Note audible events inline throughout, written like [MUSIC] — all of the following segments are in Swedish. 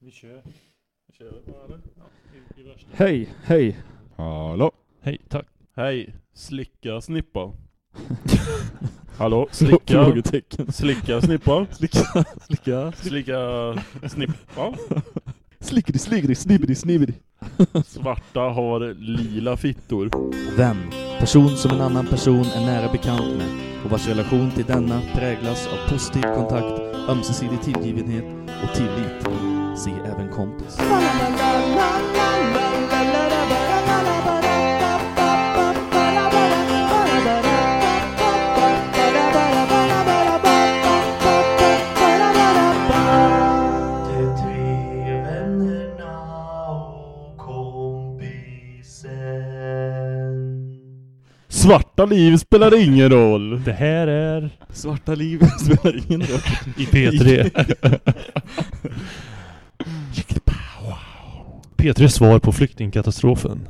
Vi kör. Vi kör bara eller? Ja, i, i värsta. Hej, hej. Hallå? Hej, tack. Hej, slicka snippa. [LAUGHS] Hallå, slicka, Frågetecken. slicka [LAUGHS] snippa. Slicka, slicka. Slicka snippa. Slickety, slickety, snibbity, snibbity. Svarta har lila fittor. Vän. Person som en annan person är nära bekant med och vars relation till denna präglas av positiv kontakt, ömsesidig tillgivenhet och tillit. Se även kompis. De tre vännerna och kompisen. Svarta liv spelar ingen roll. Det här är Svarta liv spelar ingen roll. i P3. [LAUGHS] P3 svar på flyktingkatastrofen.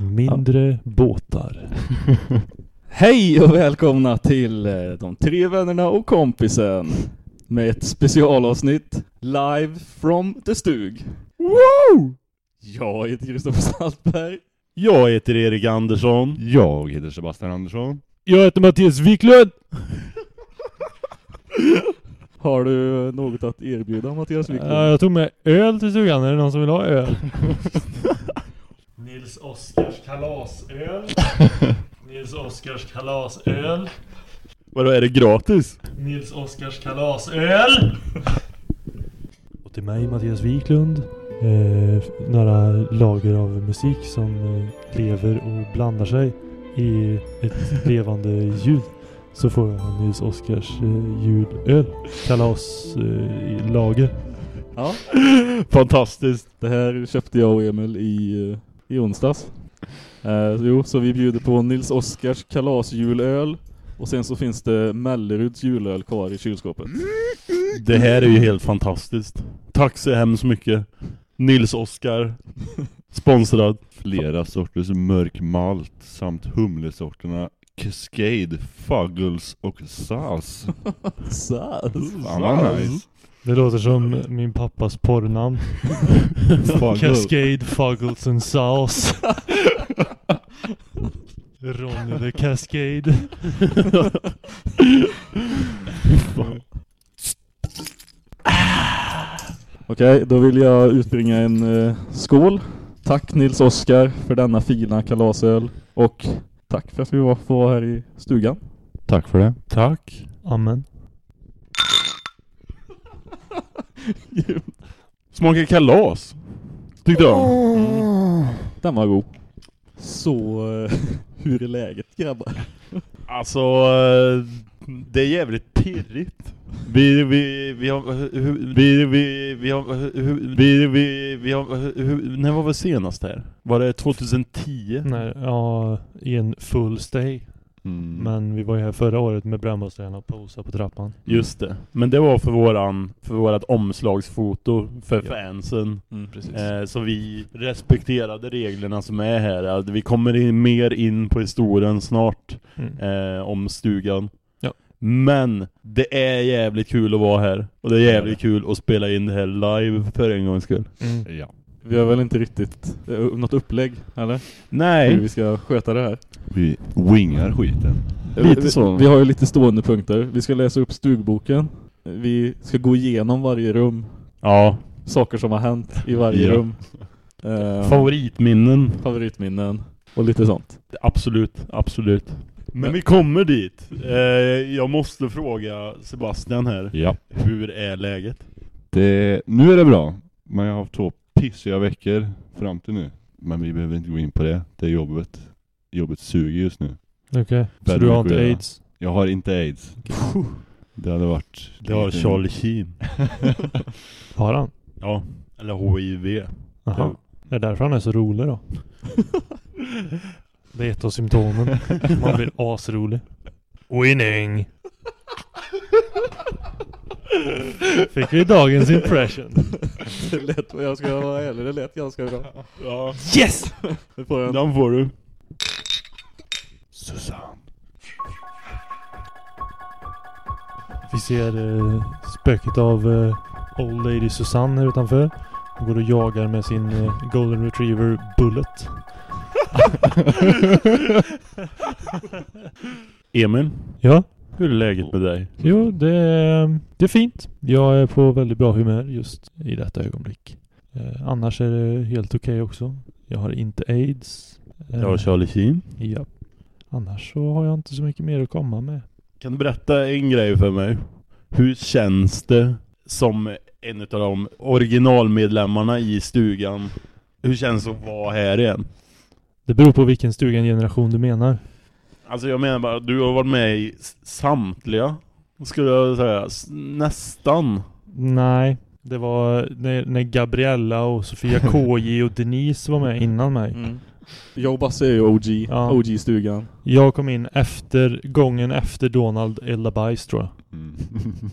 Mindre båtar. [LAUGHS] Hej och välkomna till eh, De tre vännerna och kompisen med ett specialavsnitt live from the stug. Wow! Jag heter Kristoffer Saltberg. Jag heter Erik Andersson. Jag heter Sebastian Andersson. Jag heter Mattias Wiklund. [LAUGHS] Har du något att erbjuda Mattias Wiklund? Ja, jag tog med öl till stugan. Är det någon som vill ha öl? [LAUGHS] Nils Oskars kalasöl. Nils Oskars kalasöl. Vadå, är det gratis? Nils Oskars kalasöl. Och till mig Mattias Wiklund. Eh, några lager av musik som eh, lever och blandar sig i ett levande ljud. Så får jag Nils Oskars eh, julöl. Kalas eh, i lager. Ja, [LAUGHS] Fantastiskt. det här köpte jag och Emil i, eh, i onsdags. Eh, jo, så vi bjuder på Nils Oskars kalasjulöl och sen så finns det Melleruds julöl kvar i kylskåpet. Det här är ju helt fantastiskt. Tack så hemskt mycket. Nils Oskar. [LAUGHS] Sponsrad. Flera sorters mörk malt samt humlesorterna Cascade, Fuggles och Sas. [LAUGHS] Sas. Fan vad nice. Det låter som min pappas porrnamn. [LAUGHS] Cascade, Fuggles and Sauce. Ronny the Cascade. [LAUGHS] Okej, då vill jag utbringa en eh, skål. Tack Nils Oskar för denna fina kalasöl. Och tack för att vi var, vara här i stugan. Tack för det. Tack. Amen. Smakar kalas. Tyckte jag. Den var god. Så, eh, [LAUGHS] hur är läget grabbar? Alltså, eh, det är jävligt pirrigt. Vi, vi, vi har, vi, vi, vi har, vi, vi, vi har, när var vi senast här? Var det 2010? Nej, ja, i en full stay. Mm. Men vi var ju här förra året med brännbollstränarna och posa på trappan. Just det. Men det var för våran, för vårat omslagsfoto för Ja. fansen. Mm. Eh, så vi respekterade reglerna som är här. Alltså, Vi kommer in, mer in på historien snart Mm. eh, om stugan. Men det är jävligt kul att vara här. Och det är jävligt kul att spela in det här live för en gångs skull. Mm. Ja. Vi har väl inte riktigt eh, något upplägg, eller? Hur Nej, vi ska sköta det här. Vi wingar skiten. Lite vi, så. Vi har ju lite stående punkter. Vi ska läsa upp stugboken. Vi ska gå igenom varje rum. ja. Saker som har hänt i varje Ja. rum. Eh, Favoritminnen. favoritminnen. Och lite sånt. Absolut, absolut. Men vi kommer dit. Eh, jag måste fråga Sebastian här. Ja. Hur är läget? Det, nu är det bra. Men jag har haft två pissiga veckor fram till nu. Men vi behöver inte gå in på det. Det är jobbet. Jobbet suger just nu. Okej, så du har inte göra. aids? Jag har inte aids. Det hade varit... Det har lite- Charlie Sheen. [LAUGHS] Har han? Ja, eller HIV. Jaha. Det är därför han är så rolig då. [LAUGHS] Det är ett av symptomen. [LAUGHS] Man blir asrolig. Winning! Fick vi dagens impression. [LAUGHS] det lät, jag ska vara ärlig, det lät ganska bra. Ja, Yes! Det får jag. den får du. Susanne. Vi ser eh, spöket av eh, Old Lady Susanne här utanför. Hon går och jagar med sin eh, Golden Retriever Bullet. [LAUGHS] Emil, Ja, hur är läget med dig? jo det är, det är fint. Jag är på väldigt bra humör just i detta ögonblick. Eh, annars är det helt okej också. Jag har inte aids. Eh, Jag har Charlie Sheen. Ja. Annars så har jag inte så mycket mer att komma med. Kan du berätta en grej för mig? Hur känns det som en av de originalmedlemmarna i stugan? Hur känns det att vara här igen? Det beror på vilken stugan-generation du menar. Alltså jag menar bara, du har varit med i samtliga, skulle jag säga. Nästan. Nej, det var när, när Gabriella och Sofia KJ och Denise var med innan mig. Mm. Jag och Basse är ju OG, Ja. OG-stugan. Jag kom in efter, gången efter Donald eldade bajs tror jag. Mm.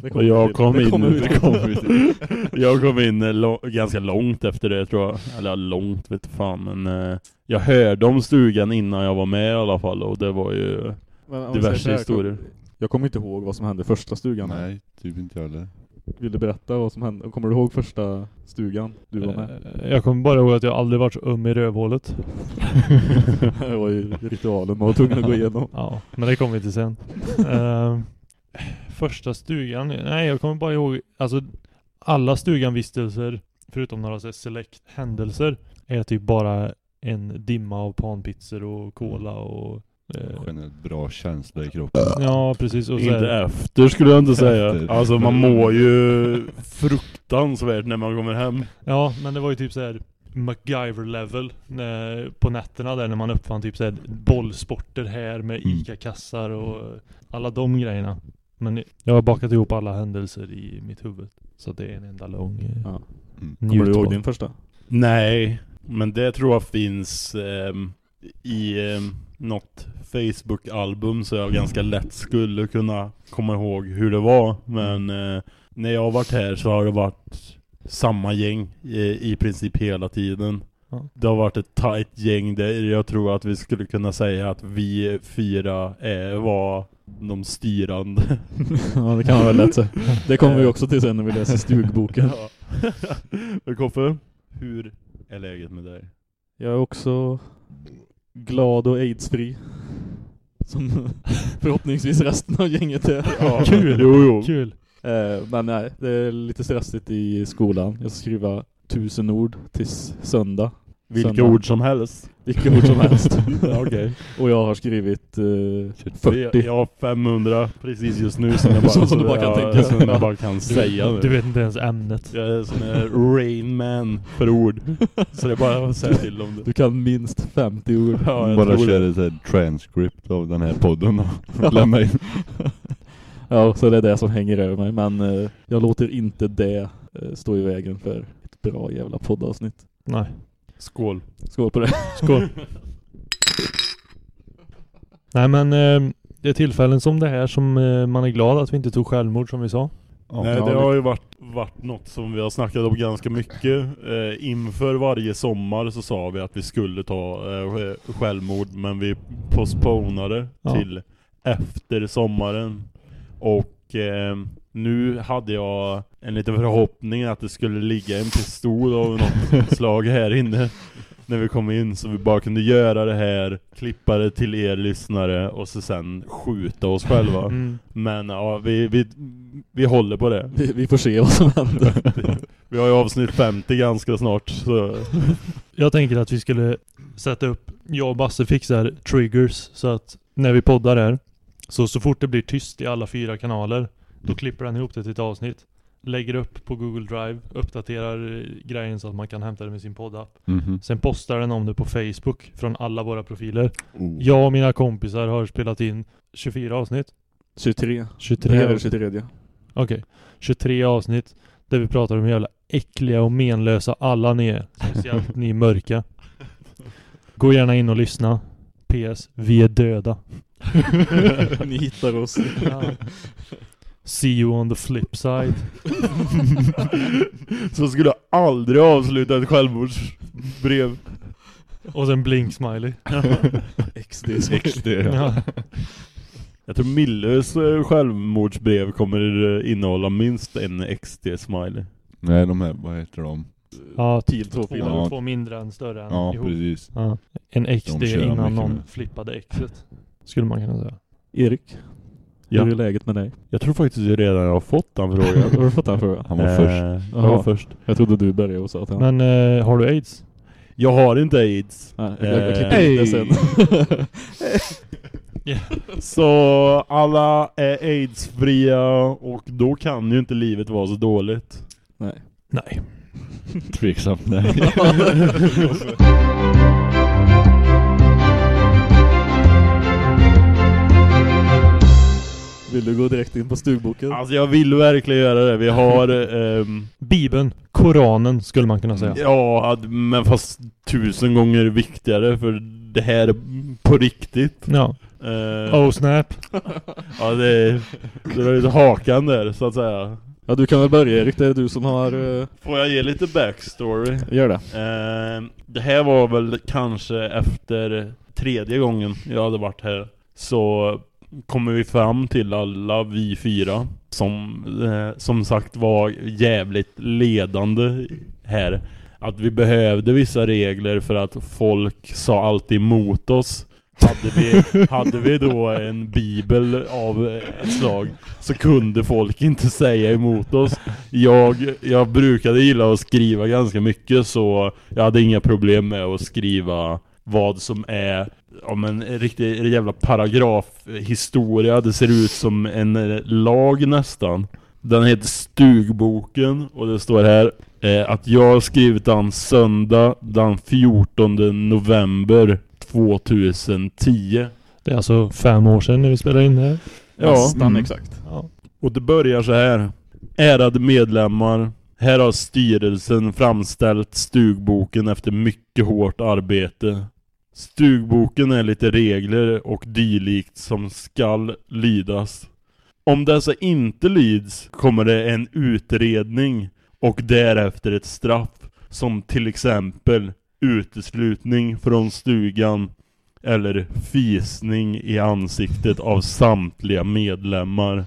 Det Och jag kom Det in, till. kommer vi till. [LAUGHS] jag kom in eh, lo- ganska långt efter det tror jag. Eller långt vet fan men eh, jag hörde om stugan innan jag var med i alla fall och det var ju Men diverse här, historier. Jag kommer inte ihåg vad som hände första stugan. Nej, typ inte jag heller. Vill du berätta vad som hände? Kommer du ihåg första stugan du var med? Eh, Jag kommer bara ihåg att jag aldrig varit så öm i rövhålet. [LAUGHS] det var ju ritualen man var tvungen att gå igenom. Ja, men det kommer vi till sen. Eh, första stugan, nej jag kommer bara ihåg, alltså alla stuganvistelser, förutom några så select händelser, är typ bara en dimma av panpizzor och cola och... eh, Generellt bra känsla i kroppen. ja, precis. Och Inte efter skulle jag inte säga. Efter. Alltså man mår ju fruktansvärt när man kommer hem. ja, men det var ju typ så här MacGyver-level när- på nätterna där när man uppfann typ så här bollsporter här med Mm. ICA-kassar och alla de grejerna. Men jag har bakat ihop alla händelser i mitt huvud. Så det är en enda lång eh, Ja. Mm. Kommer du ihåg din första? Nej, men det tror jag finns ehm, i ehm, något Facebook-album så jag ganska lätt skulle kunna komma ihåg hur det var. Men eh, när jag har varit här så har det varit samma gäng i, i princip hela tiden. Ja. Det har varit ett tight gäng där jag tror att vi skulle kunna säga att vi fyra är, var de styrande. [LAUGHS] ja det kan man väl lätt säga. Det kommer vi också till sen när vi läser stugboken. [LAUGHS] Ja. Men Koffe, hur är läget med dig? Jag är också glad och aidsfri. Som [LAUGHS] förhoppningsvis resten av gänget är. Ja, Kul. Jo, jo. Kul! Eh, men nej, det är lite stressigt i skolan. Jag ska skriva tusen ord tills söndag. Vilka Söndag. ord som helst. Vilka ord som helst. [LAUGHS] Ja, Okej. Och jag har skrivit eh, 40. Jag har 500 precis just nu som jag [LAUGHS] bara, Som du bara kan ja, tänka. Som jag bara kan säga Du nu. vet inte ens ämnet. Jag är sån här Rain Man för ord. Så det är bara att säga till om det. Du kan minst 50 ord. Ja, jag Bara köra ett transcript av den här podden och [LAUGHS] lämna in. Ja, så det är det som hänger över mig. Men eh, jag låter inte det eh, stå i vägen för ett bra jävla poddavsnitt. Nej. Skål. Skål på det. [LAUGHS] Skål. Nej men eh, det är tillfällen som det här som eh, man är glad att vi inte tog självmord som vi sa. Ja, Nej, det har ju varit, varit något som vi har snackat om ganska mycket. Eh, inför varje sommar så sa vi att vi skulle ta eh, självmord, men vi postponade Ja. till efter sommaren. Och eh, nu hade jag en liten förhoppning att det skulle ligga en pistol av något [LAUGHS] slag här inne när vi kom in så vi bara kunde göra det här, klippa det till er lyssnare och så sen skjuta oss själva. Mm. Men ja, vi, vi, vi håller på det. Vi, vi får se vad som händer. [LAUGHS] Vi har ju avsnitt 50 ganska snart så [LAUGHS] Jag tänker att vi skulle sätta upp, jag och Basse fixar triggers så att när vi poddar här så så fort det blir tyst i alla fyra kanaler då klipper den ihop det till ett avsnitt. Lägger upp på Google Drive, uppdaterar grejen så att man kan hämta det med sin poddapp. Mhm. Sen postar den om det på Facebook från alla våra profiler. Oh. Jag och mina kompisar har spelat in 24 avsnitt. 23. 23 Det här är avsnitt. 23. Okej. 23 avsnitt där vi pratar om hur jävla äckliga och menlösa alla ni är. Speciellt ni mörka. Gå gärna in och lyssna. PS. Vi är döda. [LAUGHS] Ni hittar oss. See you on the flip side. [LAUGHS] Så skulle jag aldrig avsluta ett självmordsbrev Och sen blink smiley. [LAUGHS] XD. XD. Ja. Jag tror Milles eh, självmordsbrev kommer eh, innehålla minst en XD-smiley Nej, de här, vad heter de? Ja, Till två pilar. Ja. två mindre än större än Ja, ihop. precis. Ja. En X De det kör är jag innan någon med. flippade Xet. Skulle man kunna säga. Erik, Ja. hur är läget med dig? Jag tror faktiskt jag redan har fått den frågan. [LAUGHS] Har du fått den frågan? Han var Eh, först. Jag var först. Jag trodde du började och sa att han... Men eh, har du AIDS? Jag har inte aids. Nej, jag, jag, jag Eh, klipper in det sen. [LAUGHS] Så alla är aidsfria och då kan ju inte livet vara så dåligt. Nej. Nej. [LAUGHS] Tveksamt, nej. Vill du gå direkt in på stugboken? Alltså jag vill verkligen göra det. Vi har... ehm, Bibeln, Koranen skulle man kunna säga. ja, men fast tusen gånger viktigare för det här är på riktigt. Ja. Eh, Oh snap. [LAUGHS] Ja, det är, det är lite hakan där så att säga. Ja, du kan väl börja Erik, det är du som har... eh, Får jag ge lite backstory? gör det. Eh, det här var väl kanske efter tredje gången jag hade varit här Så kommer vi fram till alla vi fyra Som eh, som sagt var jävligt ledande här Att vi behövde vissa regler för att folk sa alltid emot oss hade vi, [LAUGHS] hade vi då en bibel av ett slag så kunde folk inte säga emot oss. Jag, jag brukade gilla att skriva ganska mycket så jag hade inga problem med att skriva vad som är om en riktig jävla paragrafhistoria. Det ser ut som en eh, lag nästan. Den heter Stugboken och det står här eh, att jag har skrivit den söndag den 14 november 2010. Det är alltså fem år sedan när vi spelade in det här. Ja, Nästan mm. exakt. Ja. och det börjar så här. Ärade medlemmar. Här har styrelsen framställt stugboken efter mycket hårt arbete. Stugboken är lite regler och dylikt som skall lydas. Om dessa inte lyds kommer det en utredning och därefter ett straff som till exempel uteslutning från stugan eller fisning i ansiktet av samtliga medlemmar.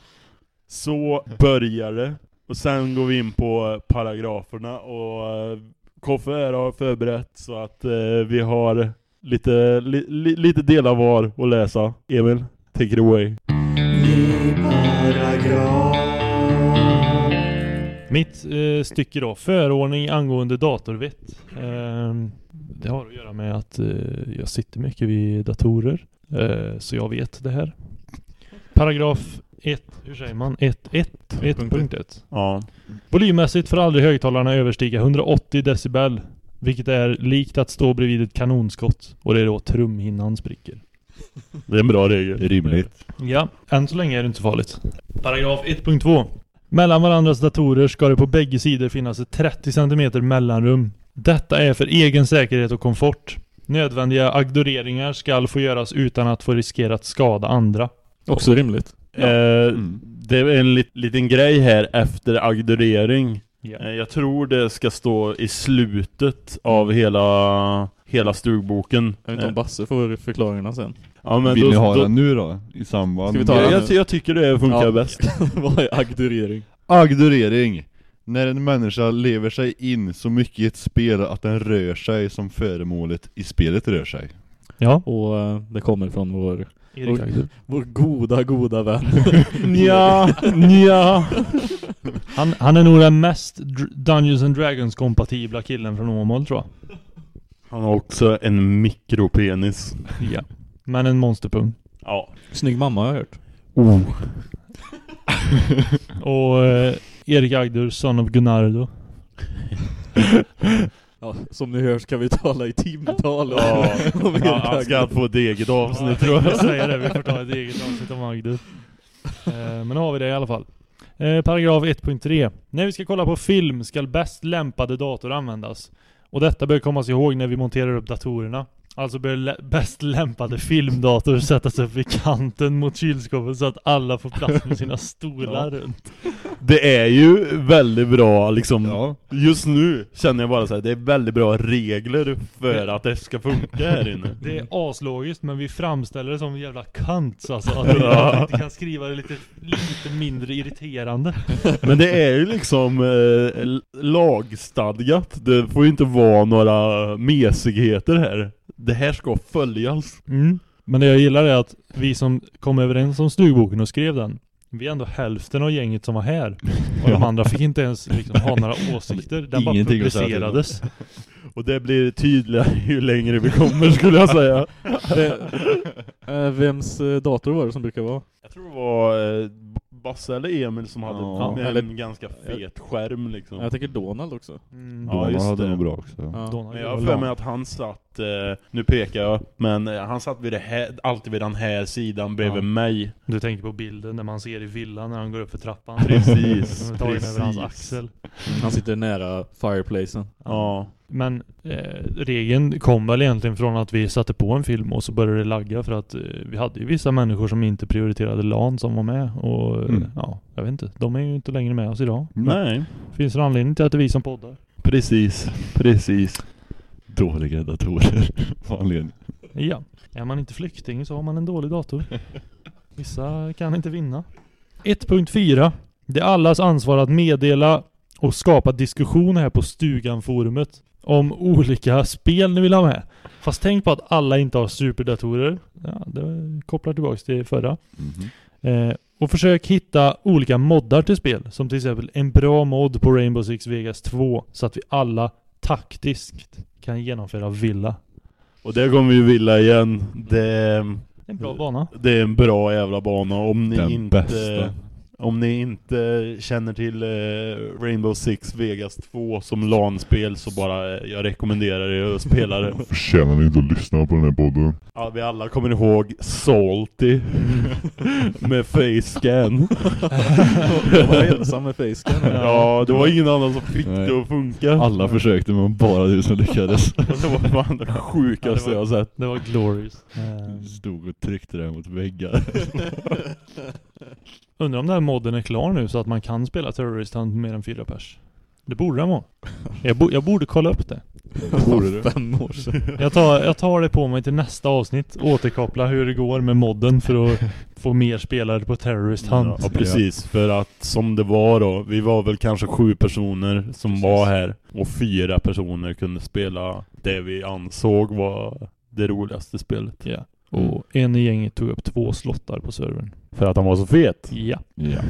Så börjar det. Och sen går vi in på eh, paragraferna och eh, Koffe här har förberett så att eh, vi har lite, li, li, lite delar var att läsa. Emil, take it away. Mitt eh, stycke då, förordning angående datorvett. Ehm, det har att göra med att eh, jag sitter mycket vid datorer. Eh, så jag vet det här. Paragraf 1, hur säger man? 1, 1, 1.1. Ja. Volymmässigt får aldrig högtalarna överstiga 180 decibel. Vilket är likt att stå bredvid ett kanonskott. Och det är då trumhinnan spricker. Det är en bra regel. Rimligt. Ja, än så länge är det inte så farligt. Paragraf 1.2. Mellan varandras datorer ska det på bägge sidor finnas ett 30 cm mellanrum. Detta är för egen säkerhet och komfort. Nödvändiga agdoreringar ska få göras utan att få riskera att skada andra. Också rimligt. Eh, Mm. det är en lit, liten grej här efter agdorering. Ja. Eh, Jag tror det ska stå i slutet av hela, hela stugboken. Jag vet inte om Eh, Basse får förklaringarna sen. ja, men Vill då, ni ha då, den nu då? I samband Ska vi ta med- jag, jag, tycker det funkar Ja. bäst. [LAUGHS] Vad är agdurering? Agdorering. När en människa lever sig in så mycket i ett spel att den rör sig som föremålet i spelet rör sig. Ja. Och eh, det kommer från vår, Erik. Agder. vår goda, goda vän. [LAUGHS] Nja, nja. [LAUGHS] Han, han är nog den mest Dr- Dungeons and Dragons kompatibla killen från Åmål tror jag. Han har också en mikropenis. Ja. Men en monsterpung. Ja. Snygg mamma har jag hört. Oh. [LAUGHS] Och eh, Erik Agder, son of Gunnardo. [LAUGHS] Ja, som ni hör kan vi tala i timtal [LAUGHS] om, Ja. om Erik Ja, han ska Agder. få ett eget avsnitt Jag tror jag. jag säger det, vi får ta ett eget avsnitt om Agder. Eh, men nu har vi det i alla fall. Eh, paragraf 1.3. När vi ska kolla på film ska bäst lämpade dator användas. Och detta bör kommas ihåg när vi monterar upp datorerna. Alltså bör lä- bäst lämpade filmdator sättas upp vid kanten mot kylskåpet så att alla får plats med sina [LAUGHS] stolar runt. Det är ju väldigt bra liksom Ja. Just nu känner jag bara så här, det är väldigt bra regler för att det ska funka här inne Det är aslogiskt men vi framställer det som jävla kant alltså. Att [LAUGHS] vi, Ja. inte kan skriva det lite, lite mindre irriterande. Men det är ju liksom eh, lagstadgat Det får ju inte vara några mesigheter här Det här ska följas. Mm. Men det jag gillar är att vi som kom överens om stugboken och skrev den Vi är ändå hälften av gänget som var här. [LAUGHS] Och de andra fick inte ens liksom ha några [LAUGHS] åsikter. Den bara publicerades. [LAUGHS] Och det blir tydligare ju längre vi kommer skulle jag säga. Eh, vems eh, dator var det som brukar vara? Jag tror det var eh, Basse eller Emil som hade Ja. en Eller- ganska fet skärm liksom Jag tänker Donald också. mm. Ja, Ja, just hade det. nog bra också. Ja. Donald Men jag har för mig att han satt, eh, nu pekar jag, men eh, han satt vid det här, alltid vid den här sidan bredvid Ja. mig. Du tänker på bilden där man ser i villan när han går upp för trappan Precis, [LAUGHS] Tar den över hans precis. axel Han sitter nära fireplacen. Ja. Men eh, regeln kom väl egentligen från att vi satte på en film och så började det lagga för att eh, vi hade ju vissa människor som inte prioriterade LAN som var med och Mm. ja, jag vet inte. De är ju inte längre med oss idag. Nej, Finns det en anledning till att det är vi som poddar? precis, precis. Dåliga datorer. [LAUGHS] Vanligen. Ja. Är man inte flykting så har man en dålig dator. [LAUGHS] Vissa kan inte vinna. 1.4. Det är allas ansvar att meddela och skapa diskussion här på Stugan-forumet om olika spel ni vill ha med. Fast tänk på att alla inte har superdatorer. Ja, det kopplar tillbaks till förra. Mhm. Eh, och försök hitta olika moddar till spel. Som till exempel en bra mod på Rainbow Six Vegas 2. Så att vi alla taktiskt kan genomföra Villa. Och där kommer vi vilja igen. Det, En bra bana. det är en bra jävla bana om ni Den inte... bästa. Om ni inte känner till eh, Rainbow Six Vegas 2 som LAN-spel så bara, eh, jag rekommenderar er att spela det. [LAUGHS] Förtjänar ni inte att lyssna på den här podden? Ja, vi alla kommer ihåg Salty [LAUGHS] med facescan. Jag [LAUGHS] var ensam med facecam. Ja, det var ingen annan som fick Nej. det att funka. Alla försökte men bara du som lyckades. Det var fan det sjukaste Ja, det jag har sett. Det var glorious. Eh, Stod och tryckte det mot väggar. Undrar om den här modden är klar nu så att man kan spela Terrorist Hunt med mer än fyra pers. Det borde den vara. Jag, bo jag borde kolla upp det. [LAUGHS] Borde du? Fem år sedan. [LAUGHS] Jag tar, jag tar det på mig till nästa avsnitt. Återkoppla hur det går med modden för att [LAUGHS] få mer spelare på Terrorist Hunt. Ja, precis. För att som det var då, vi var väl kanske sju personer som var här. Och fyra personer kunde spela det vi ansåg var det roligaste spelet. Ja. Och en i gänget tog upp två slottar på servern. För att han var så fet. Ja. Ja.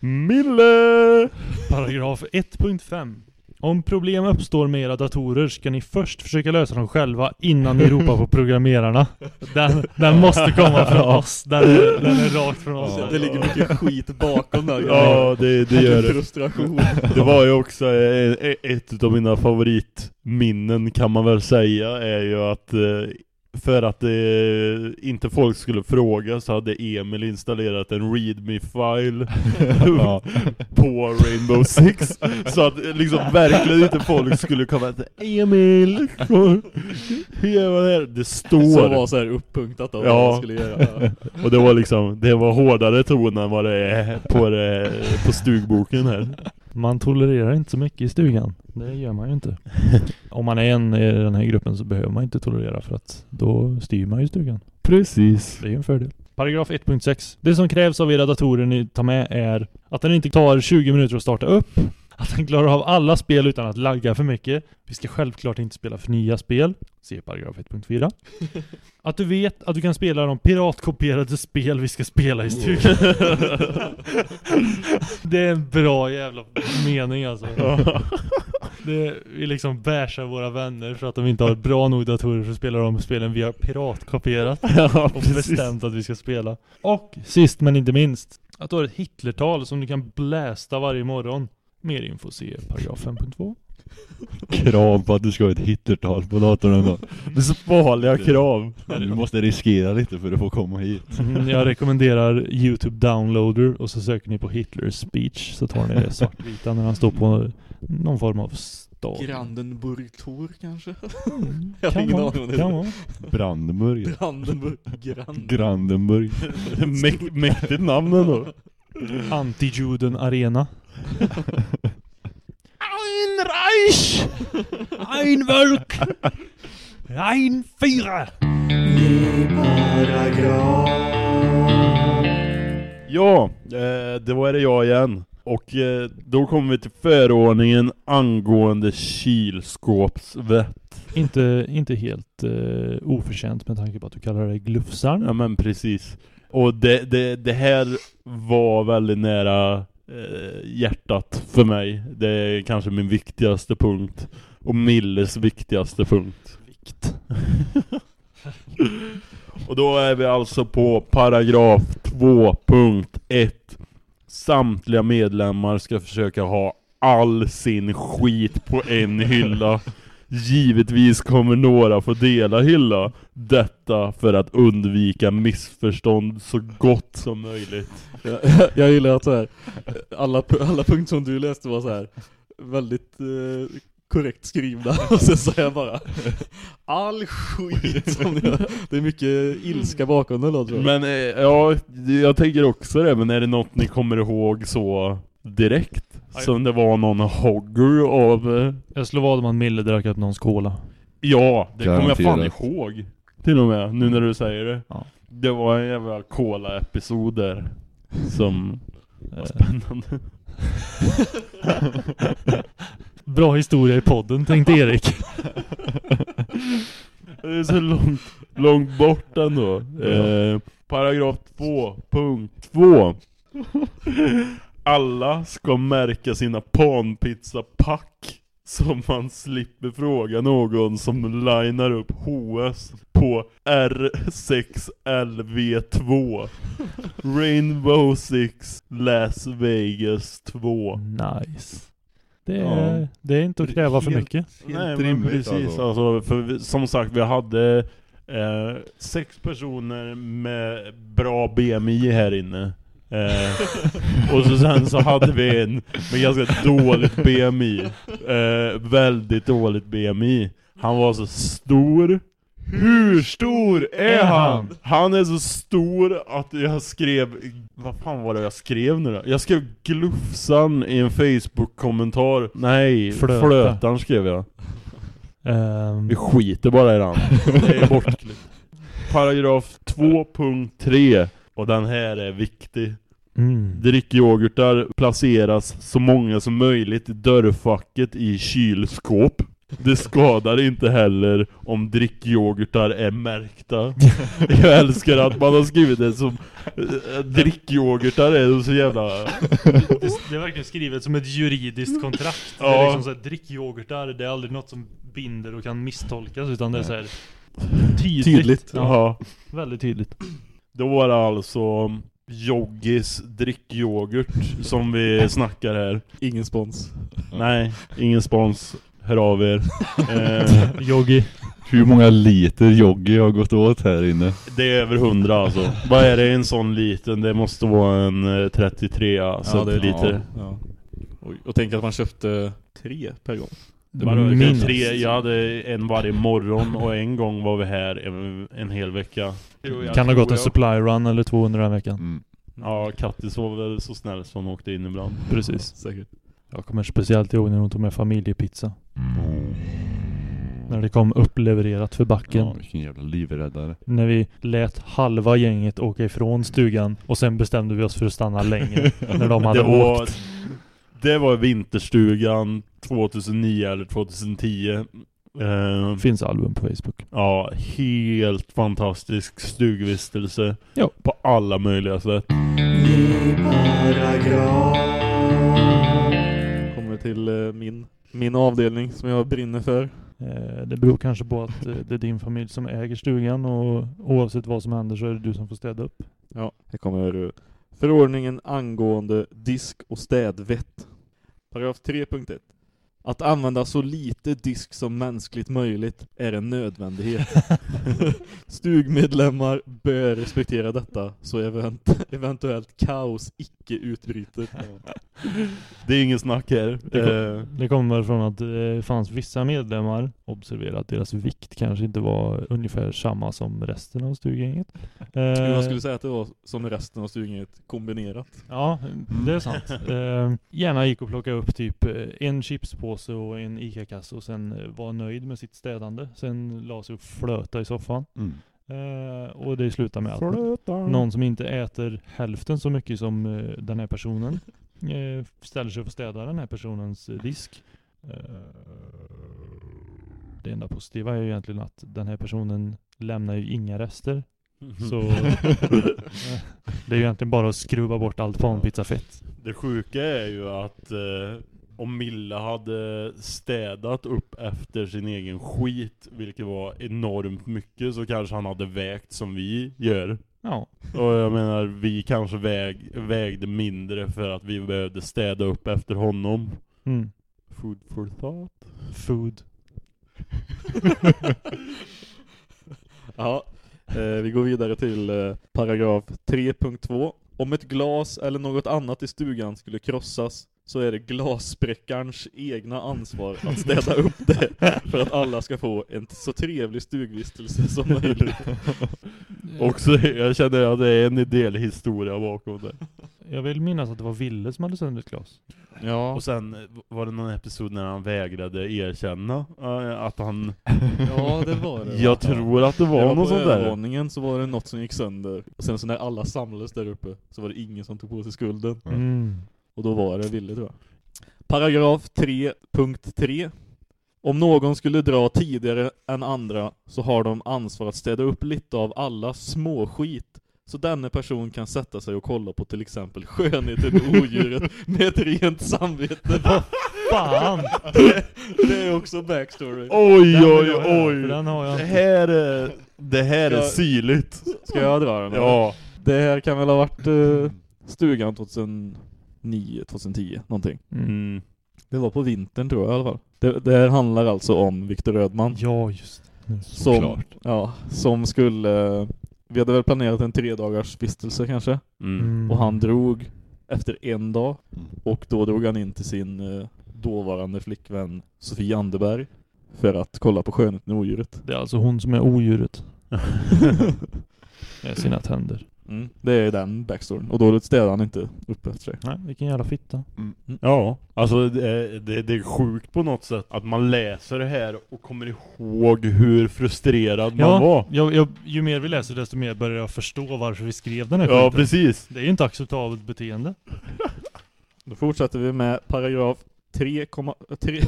[LAUGHS] Mille! Paragraf 1.5. Om problem uppstår med era datorer ska ni först försöka lösa dem själva innan ni ropar på programmerarna. Den, den måste komma från oss. Den är, den är rakt från oss. Det ligger mycket skit bakom där. Ja, det, det gör det. Frustration. Det var ju också eh, ett av mina favoritminnen kan man väl säga är ju att eh, för att eh, inte folk skulle fråga så hade Emil installerat en readme-file [LAUGHS] [LAUGHS] på Rainbow Six Så att eh, liksom verkligen inte folk skulle komma säga Emil, hur gör det här? Det Så står var så här uppunktat av Ja. vad man skulle göra. [LAUGHS] Och det var liksom, det var hårdare ton än vad det är på, det, på stugboken här Man tolererar inte så mycket i stugan. Det gör man ju inte. [LAUGHS] Om man är en i den här gruppen så behöver man inte tolerera för att då styr man ju stugan. Precis Det är ju en fördel. Paragraf 1.6. Det som krävs av era datorer ni tar med är att den inte tar 20 minuter att starta upp. Att den klarar av alla spel utan att lagga för mycket. Vi ska självklart inte spela för nya spel. Se paragraf 1.4. [LAUGHS] Att du vet att du kan spela de piratkopierade spel vi ska spela i stugan. [LAUGHS] det är en bra jävla mening alltså. [LAUGHS] Det, vi liksom bashar våra vänner för att de inte har bra nog datorer för att spela de spelen vi har piratkopierat Ja, och bestämt att vi ska spela. Och sist men inte minst, att du har ett Hitlertal som du kan blästa varje morgon. Mer info se paragraf 5.2. Krav på att du ska ha ett hittertal på datorn ändå. Det är så farliga krav Du måste riskera lite för att få komma hit. Mm, Jag rekommenderar Youtube Downloader och så söker ni på Hitlers speech så tar ni det svartvita när han står på någon form av dag. Brandenburg Tor kanske? Mm, [LAUGHS] Jag har kan ingen vara, aning om det. kan vara. Brandenburg. Brandenburg. Grand. Brandenburg. [LAUGHS] Mäk, mäktigt namn ändå. Anti-Juden Arena. Ein Reich! Ein Volk! Ein Fyra! Ja, eh, då är det jag igen. Och eh, då kommer vi till förordningen angående kylskåpsvett. Inte, inte helt uh, oförtjänt med tanke på att du kallar dig Glufsarn. Ja men precis. Och det, det, det här var väldigt nära eh, hjärtat för mig. Det är kanske min viktigaste punkt. Och Milles viktigaste punkt. Vikt. [LAUGHS] Och då är vi alltså på paragraf 2.1 Samtliga medlemmar ska försöka ha all sin skit på en hylla Givetvis kommer några få dela hylla Detta för att undvika missförstånd så gott som möjligt Jag, [LAUGHS] jag gillar att så här, alla, alla punkter som du läste var så här väldigt eh, korrekt skrivna och sen sa jag bara all skit som det, det är mycket ilska bakom det låter det. Men eh, ja, jag tänker också det Men är det något ni kommer ihåg så direkt? Som det var någon hogger av eh, Jag slår vad om att Mille drack upp någons cola. Ja, det kommer jag fan ihåg. Till och med, nu när du säger det. Ja. Det var en jävla cola-episod där. Som var Eh, spännande. [LAUGHS] Bra historia i podden tänkte Erik. [LAUGHS] Det är så långt, långt bort ändå. Eh, paragraf 2.2 Alla ska märka sina panpizza-pack så man slipper fråga någon som linar upp HS på R6LV2 [LAUGHS] Rainbow Six Las Vegas 2 Nice. Det är, Ja. det är inte att kräva för Helt- mycket. Helt Nej men rimligt precis, alltså. alltså. för vi, som sagt vi hade eh, sex personer med bra BMI här inne eh, Och så sen så hade vi en med ganska dåligt BMI eh, Väldigt dåligt BMI Han var så stor Hur stor är han? Han är så stor att jag skrev Vad fan var det jag skrev nu då? Jag skrev glufsan i en Facebook-kommentar Nej, Flöta. flötan skrev jag Ehm, vi skiter bara i den. Det är bortklippt. [LAUGHS] Paragraf 2.3 Och den här är viktig. Mm. Drickyoghurtar placeras så många som möjligt i dörrfacket i kylskåp. Det skadar inte heller om drickyoghurtar är märkta. [LAUGHS] Jag älskar att man har skrivit det som eh, drickyoghurtar är så jävla... Det, det är verkligen skrivet som ett juridiskt kontrakt. Det är Ja. liksom såhär, drick yoghurtar, det är aldrig något som binder och kan misstolkas utan det är såhär tydligt. Tydligt. Ja, Ja. väldigt tydligt. Då var det alltså Joggis drickyoghurt som vi snackar här. Ingen spons. Nej, ingen spons. Hör av er. [LAUGHS] Eh, Yogi. Hur många liter joggi har gått åt här inne? det är över 100 alltså. Vad är det en sån liten? Det måste vara en eh, 33 centiliter. Ja. Oj, och tänk att man köpte tre per gång. Det var minst. tre, jag hade en varje morgon och en gång var vi här en, en hel vecka. Kan ha gått en supply run eller 200 den veckan. Mm. Ja, Kattis var väl så snäll som hon åkte in ibland. Precis. Säkert. Jag kommer speciellt ihåg när hon tog med familjepizza. När det kom upplevererat för backen. Ja, vilken jävla livräddare. När vi lät halva gänget åka ifrån stugan och sen bestämde vi oss för att stanna längre. [LAUGHS] när de hade det var, åkt. Det var vinterstugan 2009 eller 2010. Eh, Finns album på Facebook. ja, helt fantastisk stugvistelse. Ja. På alla möjliga sätt. Kommer till eh, min, min avdelning som jag brinner för. Eh, det beror kanske på att det är din familj som äger stugan och oavsett vad som händer så är det du som får städa upp. Ja, här kommer förordningen angående disk och städvett. Paragraf 3.1. Att använda så lite disk som mänskligt möjligt är en nödvändighet. [LAUGHS] Stugmedlemmar bör respektera detta så event eventuellt kaos icke utbryter. [LAUGHS] Det är ingen snack här. Det kom- Eh, Det kommer från att det fanns vissa medlemmar, observera att deras vikt kanske inte var ungefär samma som resten av stuggänget. [LAUGHS] Eh, Jag skulle säga att det var som resten av stugänget kombinerat. Ja, det är sant. Eh, gärna gick och plocka upp typ eh, en chipspåse och en ICA-kasse och sen eh, var nöjd med sitt städande. Sen la sig och flöta i soffan. Mm. Eh, och det slutar med att någon som inte äter hälften så mycket som eh, den här personen [LAUGHS] eh, ställer sig för att städa den här personens eh, disk. Eh, det enda positiva är ju egentligen att den här personen lämnar ju inga rester. Så [LAUGHS] eh, det är ju egentligen bara att skruva bort allt panpizzafett. Det sjuka är ju att eh, om Milla hade städat upp efter sin egen skit, vilket var enormt mycket, så kanske han hade vägt som vi gör. Ja, Och jag menar, vi kanske väg, vägde mindre för att vi behövde städa upp efter honom. mm. Food for thought. food. [LAUGHS] Ja, eh, vi går vidare till eh, paragraf 3.2. Om ett glas eller något annat i stugan skulle krossas så är det glasspräckarens egna ansvar att städa upp det för att alla ska få en så trevlig stugvistelse som möjligt. [LAUGHS] Också, jag känner att det är en ideell historia bakom det. Jag vill minnas att det var Ville som hade sönder ett glas. Ja, Och sen eh, var det någon episod när han vägrade erkänna eh, att han... ja det var det. Jag tror att det var, var något på sånt där. övervåningen så var det något som gick sönder. Och sen så när alla samlades där uppe så var det ingen som tog på sig skulden. Mm. Och då var det Ville tror jag. Paragraf 3.3 Om någon skulle dra tidigare än andra så har de ansvar att städa upp lite av alla småskit så denne person kan sätta sig och kolla på till exempel skönheten i odjuret med ett rent samvete. Fan! Det är också backstory. Oj Den oj jag oj! Den har jag Det här är, det här är Ja. syrligt. Ska jag dra den? eller? Ja. Det här kan väl ha varit eh, stugan 2009, 2010 någonting. Mm. Det var på vintern tror jag i alla fall. Det, det här handlar alltså om Viktor Rödman. Ja, just det. som, ja, som skulle... Vi hade väl planerat en tre dagars vistelse kanske. Mm. Mm. Och han drog efter en dag. Mm. Och då drog han in till sin eh, dåvarande flickvän Sofie Anderberg. För att kolla på skönheten i odjuret. Det är alltså hon som är odjuret. [LAUGHS] Med sina tänder. Mm. Det är den backstoryn. Och då städade han inte upp efter sig. Nej, vilken jävla fitta. Ja, alltså det, är- det, det är sjukt på något sätt att man läser det här och kommer ihåg hur frustrerad man var. Ja, jag, jag, ju mer vi läser desto mer börjar jag förstå varför vi skrev den här Ja, skiten. precis. Det är ju inte acceptabelt beteende. [LAUGHS] Då fortsätter vi med paragraf 3,3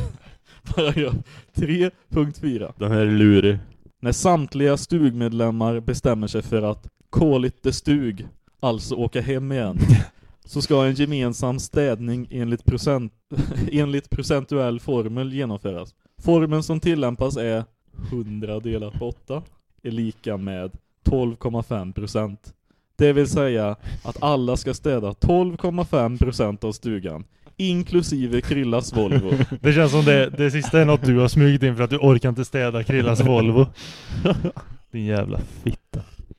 [LAUGHS] Paragraf 3.4 Den här är lurig. När samtliga stugmedlemmar bestämmer sig för att call it the stug, alltså åka hem igen, [LAUGHS] så ska en gemensam städning enligt, procent, [LAUGHS] enligt procentuell formel genomföras. Formeln som tillämpas är 100 delat på 8 är lika med 12,5%. Det vill säga att alla ska städa 12,5% av stugan, inklusive Krillas Volvo. [LAUGHS] Det känns som det, det sista är något du har smugit in för att du orkar inte städa Krillas Volvo. Din jävla fitta.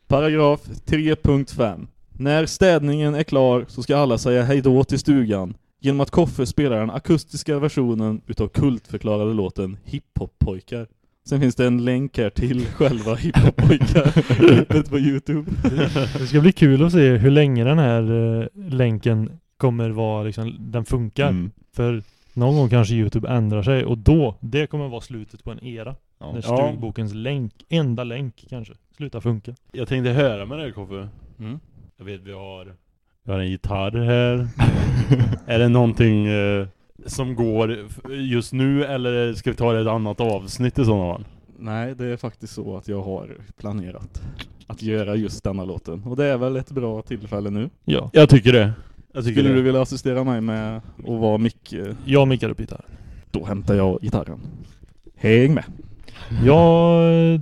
Paragraf 3.5 När städningen är klar så ska alla säga hejdå till stugan genom att Koffe spelar den akustiska versionen utav kultförklarade låten Hiphop-pojkar. Sen finns det en länk här till [LAUGHS] själva Hiphop-pojkar [LAUGHS] på Youtube. [LAUGHS] Det ska bli kul att se hur länge den här eh, länken kommer vara liksom, den funkar. Mm. För någon gång kanske Youtube ändrar sig och då, det kommer vara slutet på en era. Ja. När stugbokens länk, enda länk kanske, slutar funka. Jag tänkte höra med dig Koffe. Mm. Jag vet vi har, vi har en gitarr här. [LAUGHS] är det någonting eh, som går just nu eller ska vi ta det ett annat avsnitt i sådana fall? Nej, det är faktiskt så att jag har planerat att göra just denna låten. Och det är väl ett bra tillfälle nu. Ja. Jag tycker det. Jag tycker Skulle det. du vilja assistera mig med att vara mick? Jag mickar upp gitarren. Då hämtar jag gitarren. Häng med! Jag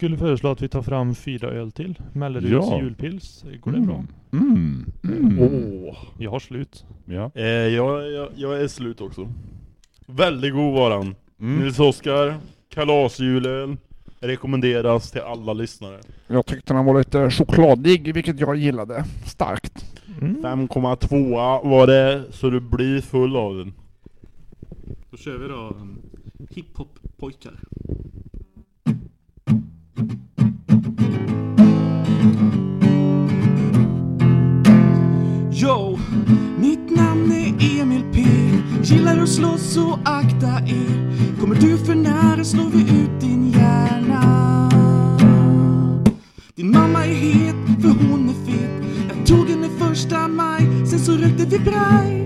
skulle föreslå att vi tar fram fyra öl till. Melleruds Ja. julpils. Går det bra? Mm. Mm. Åh. Jag har slut. Ja. Eh, jag, jag, jag är slut också. Väldigt god var den. Mm. Nils Oskar, kalasjulen. Rekommenderas till alla lyssnare. Jag tyckte den var lite chokladig, vilket jag gillade starkt. Mm. 5,2 var det, så du blir full av den. Då kör vi då um, hiphop pojkar. Yo, mitt namn är Emil P. Gillar att slåss och akta er. Kommer du för nära slår vi ut din hjärna. Din mamma är het för hon är fet. Jag tog henne första maj Sen så rökte vi braj.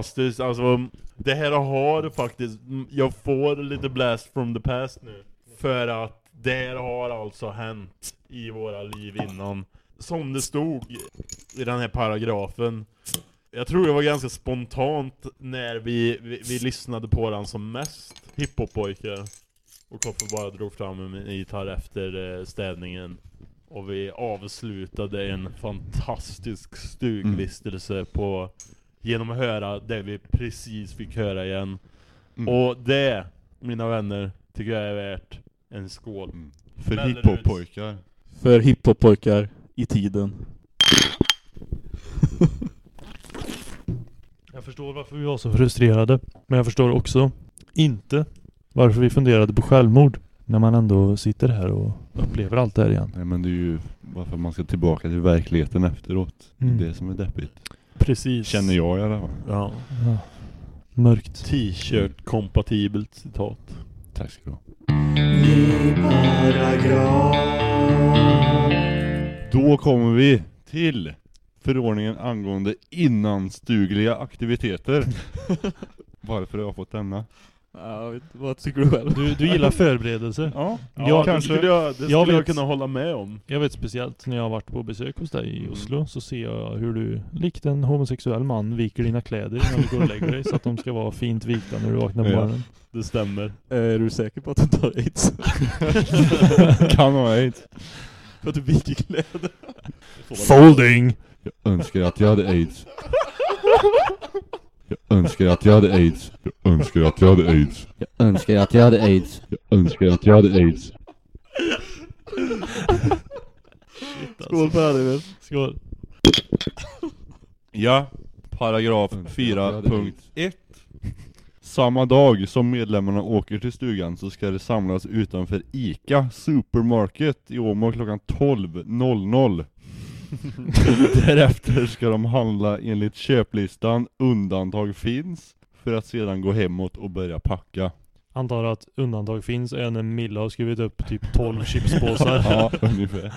Fantastiskt, alltså det här har faktiskt, jag får lite blast from the past nu. För att det här har alltså hänt i våra liv innan. Som det stod i den här paragrafen. Jag tror det var ganska spontant när vi, vi, vi lyssnade på den som mest Hiphop-pojkar Och Koffe bara drog fram en gitarr efter eh, städningen. Och vi avslutade en fantastisk stugvistelse på Genom att höra det vi precis fick höra igen Mm. Och det, mina vänner, tycker jag är värt en skål För Melleruds. hiphop-pojkar. För hiphop pojkar i tiden. [LAUGHS] Jag förstår varför vi var så frustrerade. Men jag förstår också inte varför vi funderade på självmord. När man ändå sitter här och upplever allt det här igen. Nej men det är ju varför man ska tillbaka till verkligheten efteråt. Mm. Det som är deppigt. Precis Känner jag i alla fall. Ja, Ja. Mörkt. t-shirt kompatibelt citat Tack ska du ha. Då kommer vi till förordningen angående innanstugliga aktiviteter. [LAUGHS] Varför har jag fått denna? Ja, jag vad tycker du själv? Du, du gillar förberedelse. Ja, Ja, det kanske. skulle jag, det skulle Jag jag, kunna hålla med om Jag vet speciellt när jag har varit på besök hos dig i Oslo så ser jag hur du, likt en homosexuell man, viker dina kläder innan du går och lägger dig så att de ska vara fint vikta när du vaknar på Ja. morgonen. Det stämmer Är du säker på att du inte har aids? [LAUGHS] kan ha aids. För att du viker kläder? Folding! Jag önskar att jag hade aids. Önskar att jag hade aids. Jag önskar att jag hade aids. Jag önskar att jag hade aids. Jag önskar att jag hade aids. Skål för det? Skål. Ja, paragraf 4.1 Samma dag som medlemmarna åker till stugan så ska det samlas utanför ICA Supermarket i Åmål klockan 12.00 [LAUGHS] Därefter ska de handla enligt köplistan, undantag finns För att sedan gå hemåt och börja packa. Antar att undantag finns är när Milla har skrivit upp typ 12 chipspåsar. [LAUGHS] Ja, ungefär.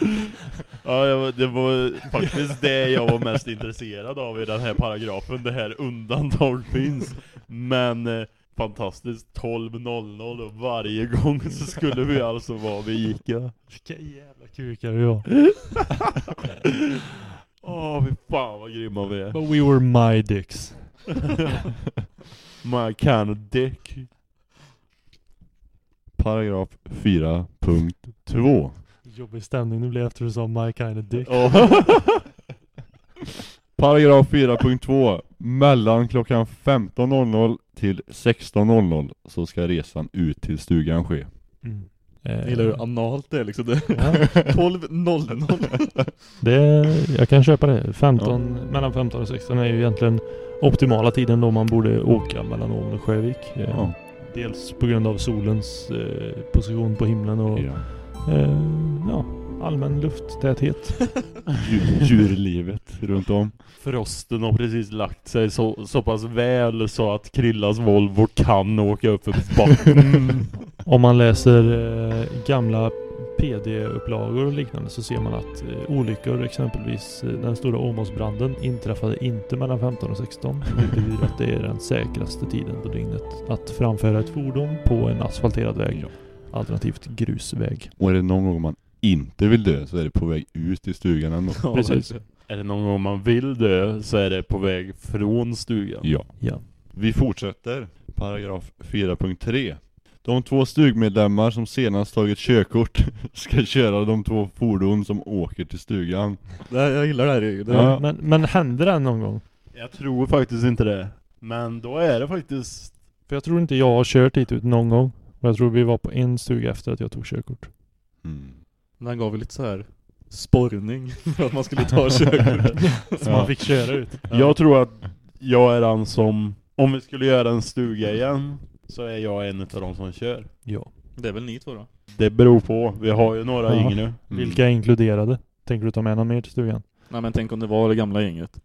Ja, jag, var- det var faktiskt det jag var mest intresserad av i den här paragrafen Det här undantag finns. Men eh, fantastiskt 12.00 och varje gång så skulle vi alltså vara vid Ica Vilka jävla kukar vi var. [LAUGHS] Åh, fy fan vad grymma vi är But we were my dicks. [LAUGHS] My kind of dick Paragraf 4.2 Jobbig stämning nu blev efter du sa my kind of dick. Ja. [LAUGHS] Paragraf 4.2 Mellan klockan 15.00 till 16.00 så ska resan ut till stugan ske. Mm. Jag Eh, gillar hur analt det är liksom. Det. Ja. [LAUGHS] 12.00. [LAUGHS] Det, jag kan köpa det. 15, Mellan 15 och 16 är ju egentligen optimala tiden då man borde åka mellan Åmål och Sjövik. Eh, Ja. Dels på grund av solens eh, position på himlen och Ja. eh, ja, allmän lufttäthet. [LAUGHS] Djur, djurlivet runt om. Frosten har precis lagt sig så, så pass väl så att Krillas Volvo kan åka upp för backen. Om man läser eh, gamla PD-upplagor och liknande så ser man att eh, olyckor, exempelvis eh, den stora Åmålsbranden, inträffade inte mellan 15 och 16. Vilket betyder att det är den säkraste tiden på dygnet att framföra ett fordon på en asfalterad väg. Alternativt grusväg. Och är det någon gång man inte vill dö så är det på väg ut i stugan ändå. Ja, Precis. är det någon gång man vill dö så är det på väg från stugan. Ja. Ja. Vi fortsätter. Paragraf 4.3. De två stugmedlemmar som senast tagit körkort [LAUGHS] ska köra de två fordon som åker till stugan. Det här, jag gillar det här. Det Ja. Men, men händer det någon gång? Jag tror faktiskt inte det. Men då är det faktiskt... För jag tror inte jag har kört hit ut någon gång. Och jag tror vi var på en stuga efter att jag tog körkort. Mm. Den gav ju lite så här sporrning [LAUGHS] för att man skulle ta körkort. [LAUGHS] Så Ja. man fick köra ut. Jag tror att jag är den som... Om vi skulle göra en stuga igen så är jag en av de som kör. Ja. Det är väl ni två då? Det beror på. Vi har ju några Ja. yngre. Mm. Vilka är inkluderade? Tänker du ta med någon mer till stugan? Nej men tänk om det var det gamla gänget.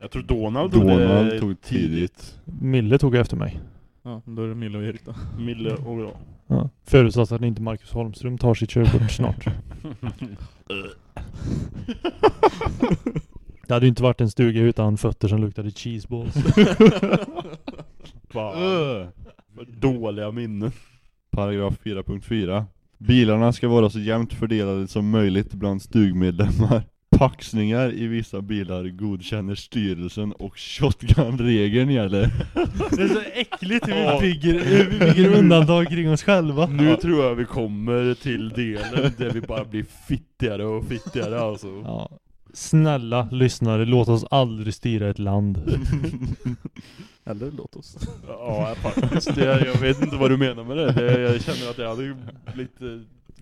Jag tror Donald tog Donald det tog tidigt. Mille tog efter mig. Ja, då är det Mille och Erik då. [LAUGHS] Mille och jag. Ja. Förutsatt att inte Marcus Holmström tar sitt körkort snart. [LAUGHS] Det hade ju inte varit en stuga utan fötter som luktade cheeseballs. [LAUGHS] Fan. Dåliga minnen. Paragraf 4.4. Bilarna ska vara så jämnt fördelade som möjligt bland stugmedlemmar. Paxningar i vissa bilar godkänner styrelsen och shotgun-regeln gäller. [LAUGHS] Det är så äckligt hur vi bygger, hur vi bygger undantag kring oss själva. Nu tror jag vi kommer till delen där vi bara blir fittigare och fittigare alltså. Ja. Snälla lyssnare, låt oss aldrig styra ett land. [LAUGHS] Eller låt oss. Ja, faktiskt. Det, jag vet inte vad du menar med det. det jag känner att det hade ju blivit eh,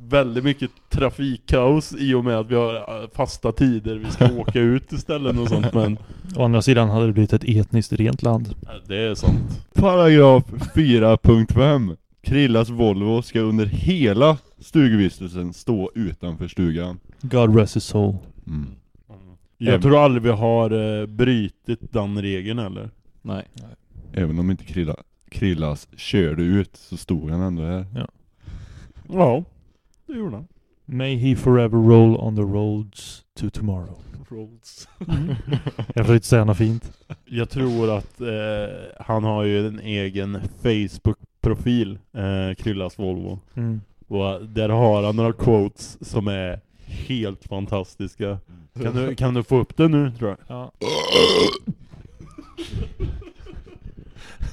väldigt mycket trafikkaos i och med att vi har eh, fasta tider. Vi ska [LAUGHS] åka ut till ställen och sånt. Men Å andra sidan hade det blivit ett etniskt rent land. det är sant. Paragraf 4.5. Krillas Volvo ska under hela stugvistelsen stå utanför stugan. God rest his soul. Mm. Jag tror aldrig vi har eh, brytit den regeln eller? Nej. Även om inte Krilla, Krillas körde ut så stod han ändå här. Ja, det gjorde han. May he forever roll on the roads to tomorrow. [LAUGHS] Roads. Jag försökte säga något fint. Jag tror att eh, han har ju en egen Facebook-profil, eh, Kryllas Volvo. Mm. Och där har han några quotes som är helt fantastiska. Kan du, kan du få upp det nu tror jag? Ja. [LAUGHS]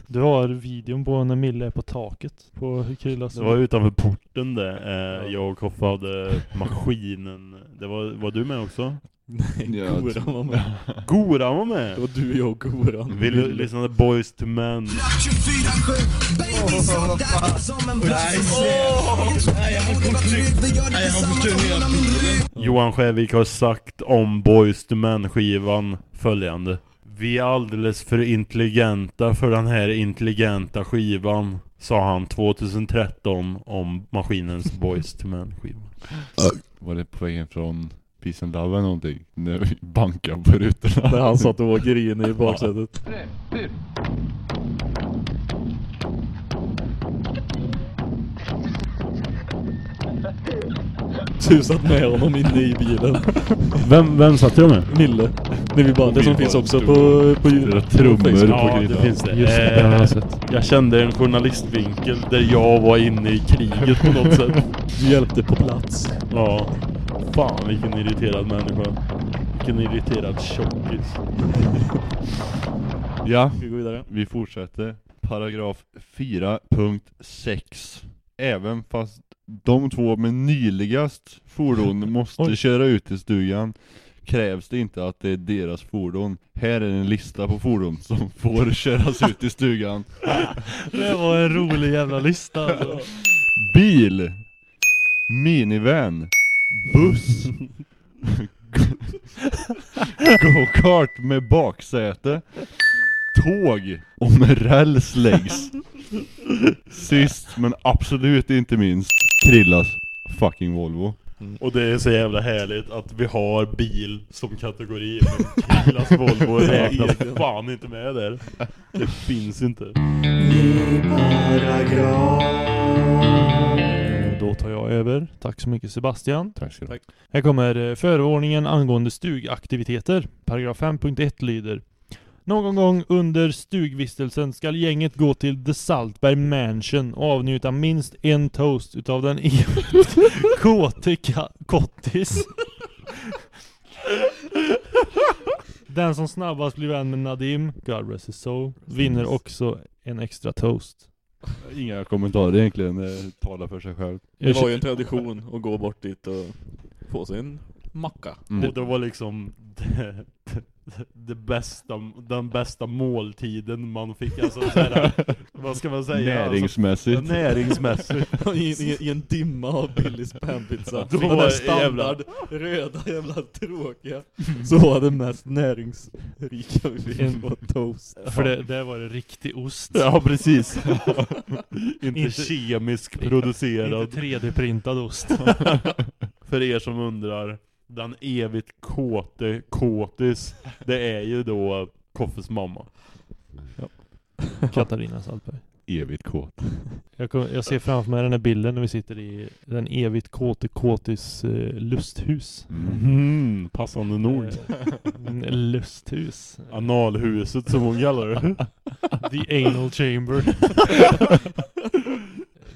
Du har videon på när Mille är på taket på Krillas. Det var utanför porten där. Eh, jag och Koffe hade maskinen. Det var, var du med också? Nej, [LAUGHS] Ja, Goran var med. Goran var med! Det var du, jag och Goran. Vill du lyssna till Boys to Men? Johan Skävik har sagt om Boys to Men skivan följande. Vi är alldeles för intelligenta för den här intelligenta skivan, sa han 2013 om maskinens [LAUGHS] Boys to Men skiva. Var det på vägen från Peace and Love eller någonting? När vi bankade på rutorna. Där han satt och var grinig i baksätet. [LAUGHS] Du satt med honom inne i bilen. Vem, vem satt jag med? Mille. Det, vi bara, det som finns också på, på, på trummor på Ja, det finns det. Just det, Eh, jag. Jag kände en journalistvinkel där jag var inne i kriget på något sätt. Du hjälpte på plats. Ja. Fan vilken irriterad människa. Vilken irriterad tjockis. Ja, vi gå vidare? vi fortsätter. Paragraf 4.6. Även fast de två med nyligast fordon [LAUGHS] måste köra ut till stugan krävs det inte att det är deras fordon. Här är en lista på fordon som [LAUGHS] får köras ut i stugan. [LAUGHS] Det var en rolig jävla lista alltså. Bil. Minivan. Buss. Go-kart med baksäte. Tåg. Och med räls läggs Sist men absolut inte minst Krillas fucking Volvo. Och det är så jävla härligt att vi har bil som kategori Men Krillas Volvo [LAUGHS] räknas fan inte med där. Det finns inte. Då tar jag över. Tack så mycket Sebastian. Tack du ha. Här kommer eh, förordningen angående stugaktiviteter. Paragraf 5.1 lyder Någon gång under stugvistelsen skall gänget gå till The Saltberg Mansion och avnjuta minst en toast utav den evigt [LAUGHS] kåte kottis. Den som snabbast blir vän med Nadim, God rest his soul, vinner också en extra toast. Inga kommentarer egentligen, eh, talar för sig själv Det var ju en tradition att gå bort dit och få sin macka. Mm. Och det var liksom [LAUGHS] det, det, det bästa, den bästa måltiden man fick alltså så här, Vad ska man säga? Näringsmässigt Alltså, näringsmässigt [LAUGHS] [LAUGHS] I, i, I en dimma av Billys panpizza. Då Den var där det standard, röda jävla tråkiga. Så var det mest näringsrika vi fick på toast. För det, där var det riktig ost. Ja precis [LAUGHS] Inte Inte- kemiskt producerad Inte 3D-printad ost. För er som undrar Den evigt kåte kåtis Det är ju då Koffes mamma [LAUGHS] Katarina Saltberg. Evigt kåt Jag, kom, jag ser framför mig den här bilden när vi sitter i den evigt kåte kåtis eh, lusthus. mm, Passande nog Eh, lusthus. Analhuset som hon kallar det [LAUGHS] The anal chamber.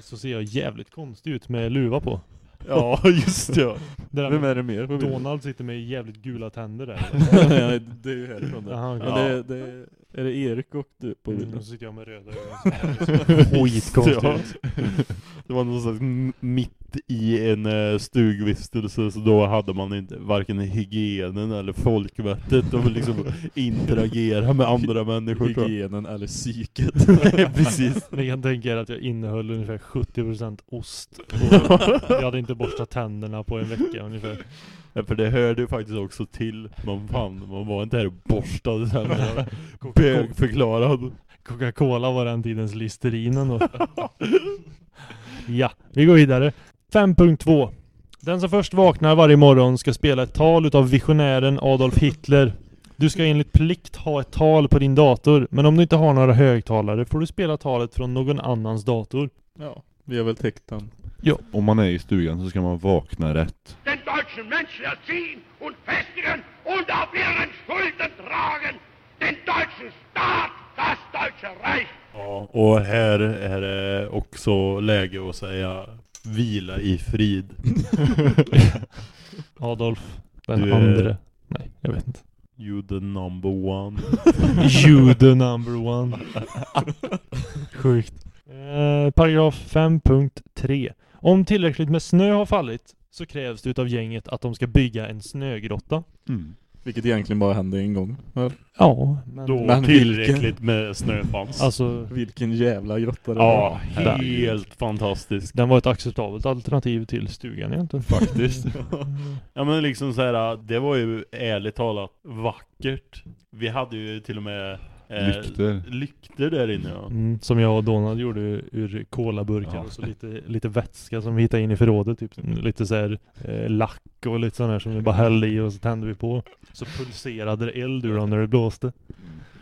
[LAUGHS] Så ser jag jävligt konstig ut med luva på. Ja [LAUGHS] just ja Där Vem är det mer på bilden? Donald sitter med jävligt gula tänder där. [LAUGHS] Nej, det är ju härifrån det. Men okej. det, det, är det Erik och du på Mm, bilden? och så sitter jag med röda ögon. [LAUGHS] Skitkonstigt Ja. [LAUGHS] Det var någon slags m- mitt i en eh, stugvistelse så då hade man inte varken hygienen eller folkvettet och liksom [LAUGHS] interagera med andra människor jag. Hygienen eller psyket. Precis Ni kan tänka er att jag innehöll ungefär 70% ost. Och jag hade inte borstat tänderna på en vecka ungefär. Ja, för det hörde ju faktiskt också till Man fan, man var inte här och borstade tänderna [LAUGHS] Bögförklarad Coca-Cola var den tidens Listerinen då. [LAUGHS] ja, vi går vidare. 5.2 Den som först vaknar varje morgon ska spela ett tal utav visionären Adolf Hitler. Du ska enligt plikt ha ett tal på din dator, men om du inte har några högtalare får du spela talet från någon annans dator. Ja, vi har väl täckt den. Om man är i stugan så ska man vakna rätt den deutschen Menschen erziehen und festigen und auf ihren Schultern tragen den deutschen Staat, das deutsche Reich. Ja, och här är det också läge att säga Vila i frid [LAUGHS] Adolf den Du är- andre. Nej, jag vet inte. You the number one [LAUGHS] You the number one. [LAUGHS] Sjukt. Eh, paragraf 5.3. Om tillräckligt med snö har fallit så krävs det utav gänget att de ska bygga en snögrotta. mm. Vilket egentligen bara hände en gång. Ja. Ja, men... Då Men tillräckligt vilken- med snö fanns Alltså, Vilken jävla grotta det Ja, var. helt fantastiskt den var ett acceptabelt alternativ till stugan egentligen. Faktiskt [LAUGHS] [LAUGHS] Ja men liksom så här, det var ju ärligt talat vackert Vi hade ju till och med Lykter. Lykter där inne ja. Mm, som jag och Donald gjorde ur colaburkar Ja. och så lite, lite vätska som vi hittade in i förrådet. Typ lite så här eh, lack och lite sån här som vi bara hällde i och så tände vi på. Så pulserade det eld ur dem när det blåste.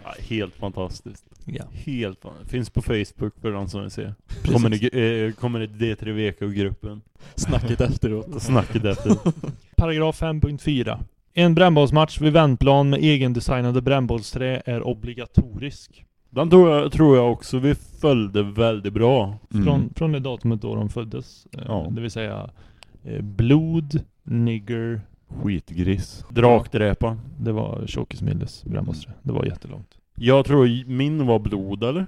ja Helt fantastiskt Ja. Helt fantastiskt Finns på Facebook för den som vill se Kommer det, eh, kommer det D3 VK-gruppen Snacket efteråt. Snacket efter [LAUGHS] Paragraf 5.4 En brännbollsmatch vid vändplan med egendesignade brännbollsträ är obligatorisk. Den tror jag, tror jag också vi följde väldigt bra Mm. Från, från det datumet då de föddes. Eh, Ja. Det vill säga eh, blod, nigger, Skitgris Drakdräpa det var Tjockismilles brännbollsträ. Det var jättelångt. Jag tror min var blod eller?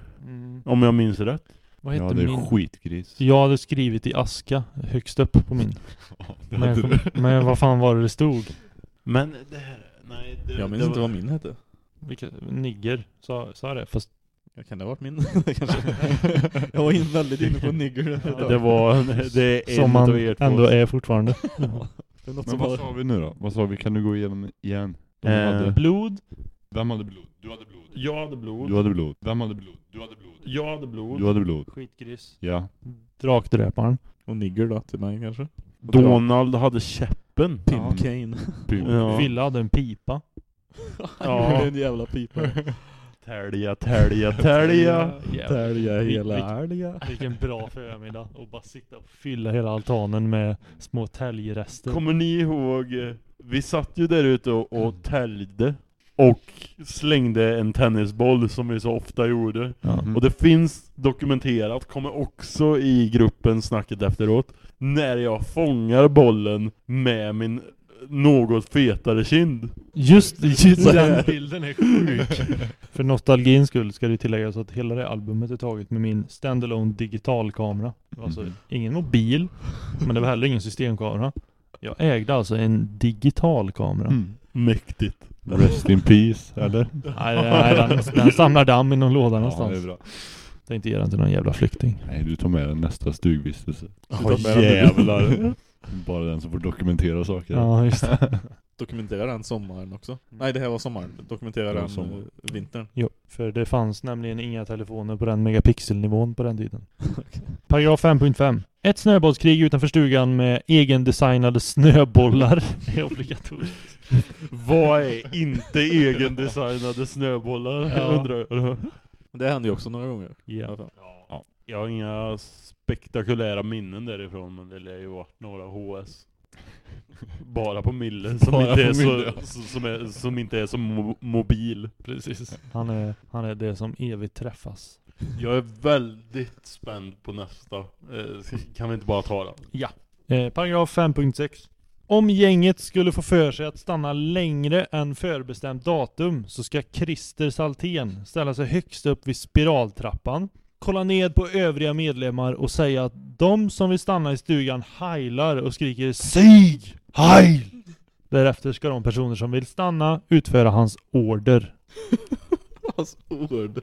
Om jag minns rätt Vad hette Ja det är min? skitgris Jag hade skrivit i aska högst upp på min. [LAUGHS] det Men, jag kom, men vad fan var det det stod? Men det här, nej det, Jag minns det inte var- vad min hette. Vilka, nigger, sa, sa jag det? Fast Jag kan det ha varit min? [LAUGHS] Kanske. Jag var in väldigt inne på [LAUGHS] nigger. Det var, det är som man ändå är fortfarande. [LAUGHS] Det är något Men vad sa vi nu då? Vad sa vi? Kan du gå igenom igen? Eh, hade, Blod, vem hade blod? Du hade blod. jag hade blod, Du hade blod. Vem hade blod? Du hade blod. jag hade blod, Du hade blod. skitgris, Ja. drakdräparen. Och nigger då, till mig kanske. Donald hade käppen. Pimp Kane. [LAUGHS] Pum. Ja. Fille hade en pipa. [LAUGHS] Gjorde en jävla pipa. [LAUGHS] Tälja, tälja, tälja. Tälja hela älga. Vilken bra förmiddag. Och bara sitta och fylla hela altanen med små täljrester. Kommer ni ihåg, eh, vi satt ju där ute och, och täljde. Och slängde en tennisboll som vi så ofta gjorde. Mm. Och det finns dokumenterat, kommer också i gruppen snacket efteråt. När jag fångar bollen med min något fetare kind. Just, just den bilden är sjuk. [LAUGHS] För nostalgins skull ska det tilläggas att hela det albumet är taget med min standalone digitalkamera. Alltså Mhm. ingen mobil, men det var heller ingen systemkamera. Jag ägde alltså en digitalkamera. Mm. Mäktigt. Rest in peace, eller? Nej, nej den, den samlar damm i någon låda Ja, någonstans. det är bra. Tänkte ge den till någon jävla flykting. Nej, du tar med den nästa stugvistelse. Åh jävlar. [LAUGHS] Bara den som får dokumentera saker. Ja, just det. [LAUGHS] Dokumentera den sommaren också. Nej, det här var sommaren. Dokumentera den sommar. eh, vintern. Jo, för det fanns nämligen inga telefoner på den megapixelnivån på den tiden. [LAUGHS] Paragraf 5.5. Ett snöbollskrig utanför stugan med egendesignade snöbollar [LAUGHS] är obligatoriskt. Vad är inte egendesignade snöbollar? Ja. Undrar jag. Det hände ju också några gånger. Ja. Ja. Jag har inga spektakulära minnen därifrån men det lär ju varit några HS. Bara på Mille som, Bara inte är, så, Mille, ja. så- som, är, som inte är så mo mobil. Precis. Han är, han är det som evigt träffas. Jag är väldigt spänd på nästa. Eh, kan vi inte bara ta den? Ja. Eh, paragraf 5.6. Om gänget skulle få för sig att stanna längre än förbestämt datum så ska Christer Saltén ställa sig högst upp vid spiraltrappan, kolla ned på övriga medlemmar och säga att de som vill stanna i stugan heilar och skriker SIG! Heil! Därefter ska de personer som vill stanna utföra hans order. Hans [LAUGHS] ord.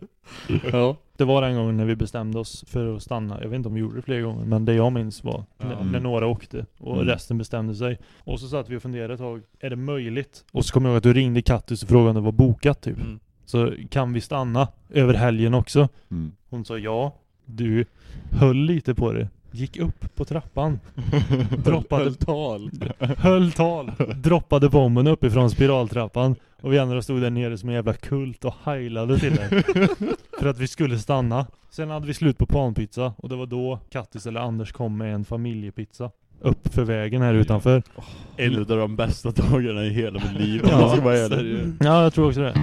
Ja. Det var den gången när vi bestämde oss för att stanna. Jag vet inte om vi gjorde det fler gånger, men det jag minns var när, Mm. när några åkte och Mm. resten bestämde sig. Och så satt vi och funderade ett tag. Är det möjligt? Och så kom jag ihåg att du ringde Kattis och frågade om det var bokat typ. Mm. Så kan vi stanna över helgen också? Mm. Hon sa ja. Du höll lite på det. Gick upp på trappan. [LAUGHS] droppade, Höll tal. höll tal. [LAUGHS] Droppade bomben uppifrån spiraltrappan. Och vi andra stod där nere som en jävla kult och heilade till det. [LAUGHS] För att vi skulle stanna. Sen hade vi slut på panpizza. Och det var då Kattis eller Anders kom med en familjepizza. Upp för vägen här utanför. En av de bästa dagarna i hela mitt liv. Ja. ska vara ärlig. Ja, jag tror också det.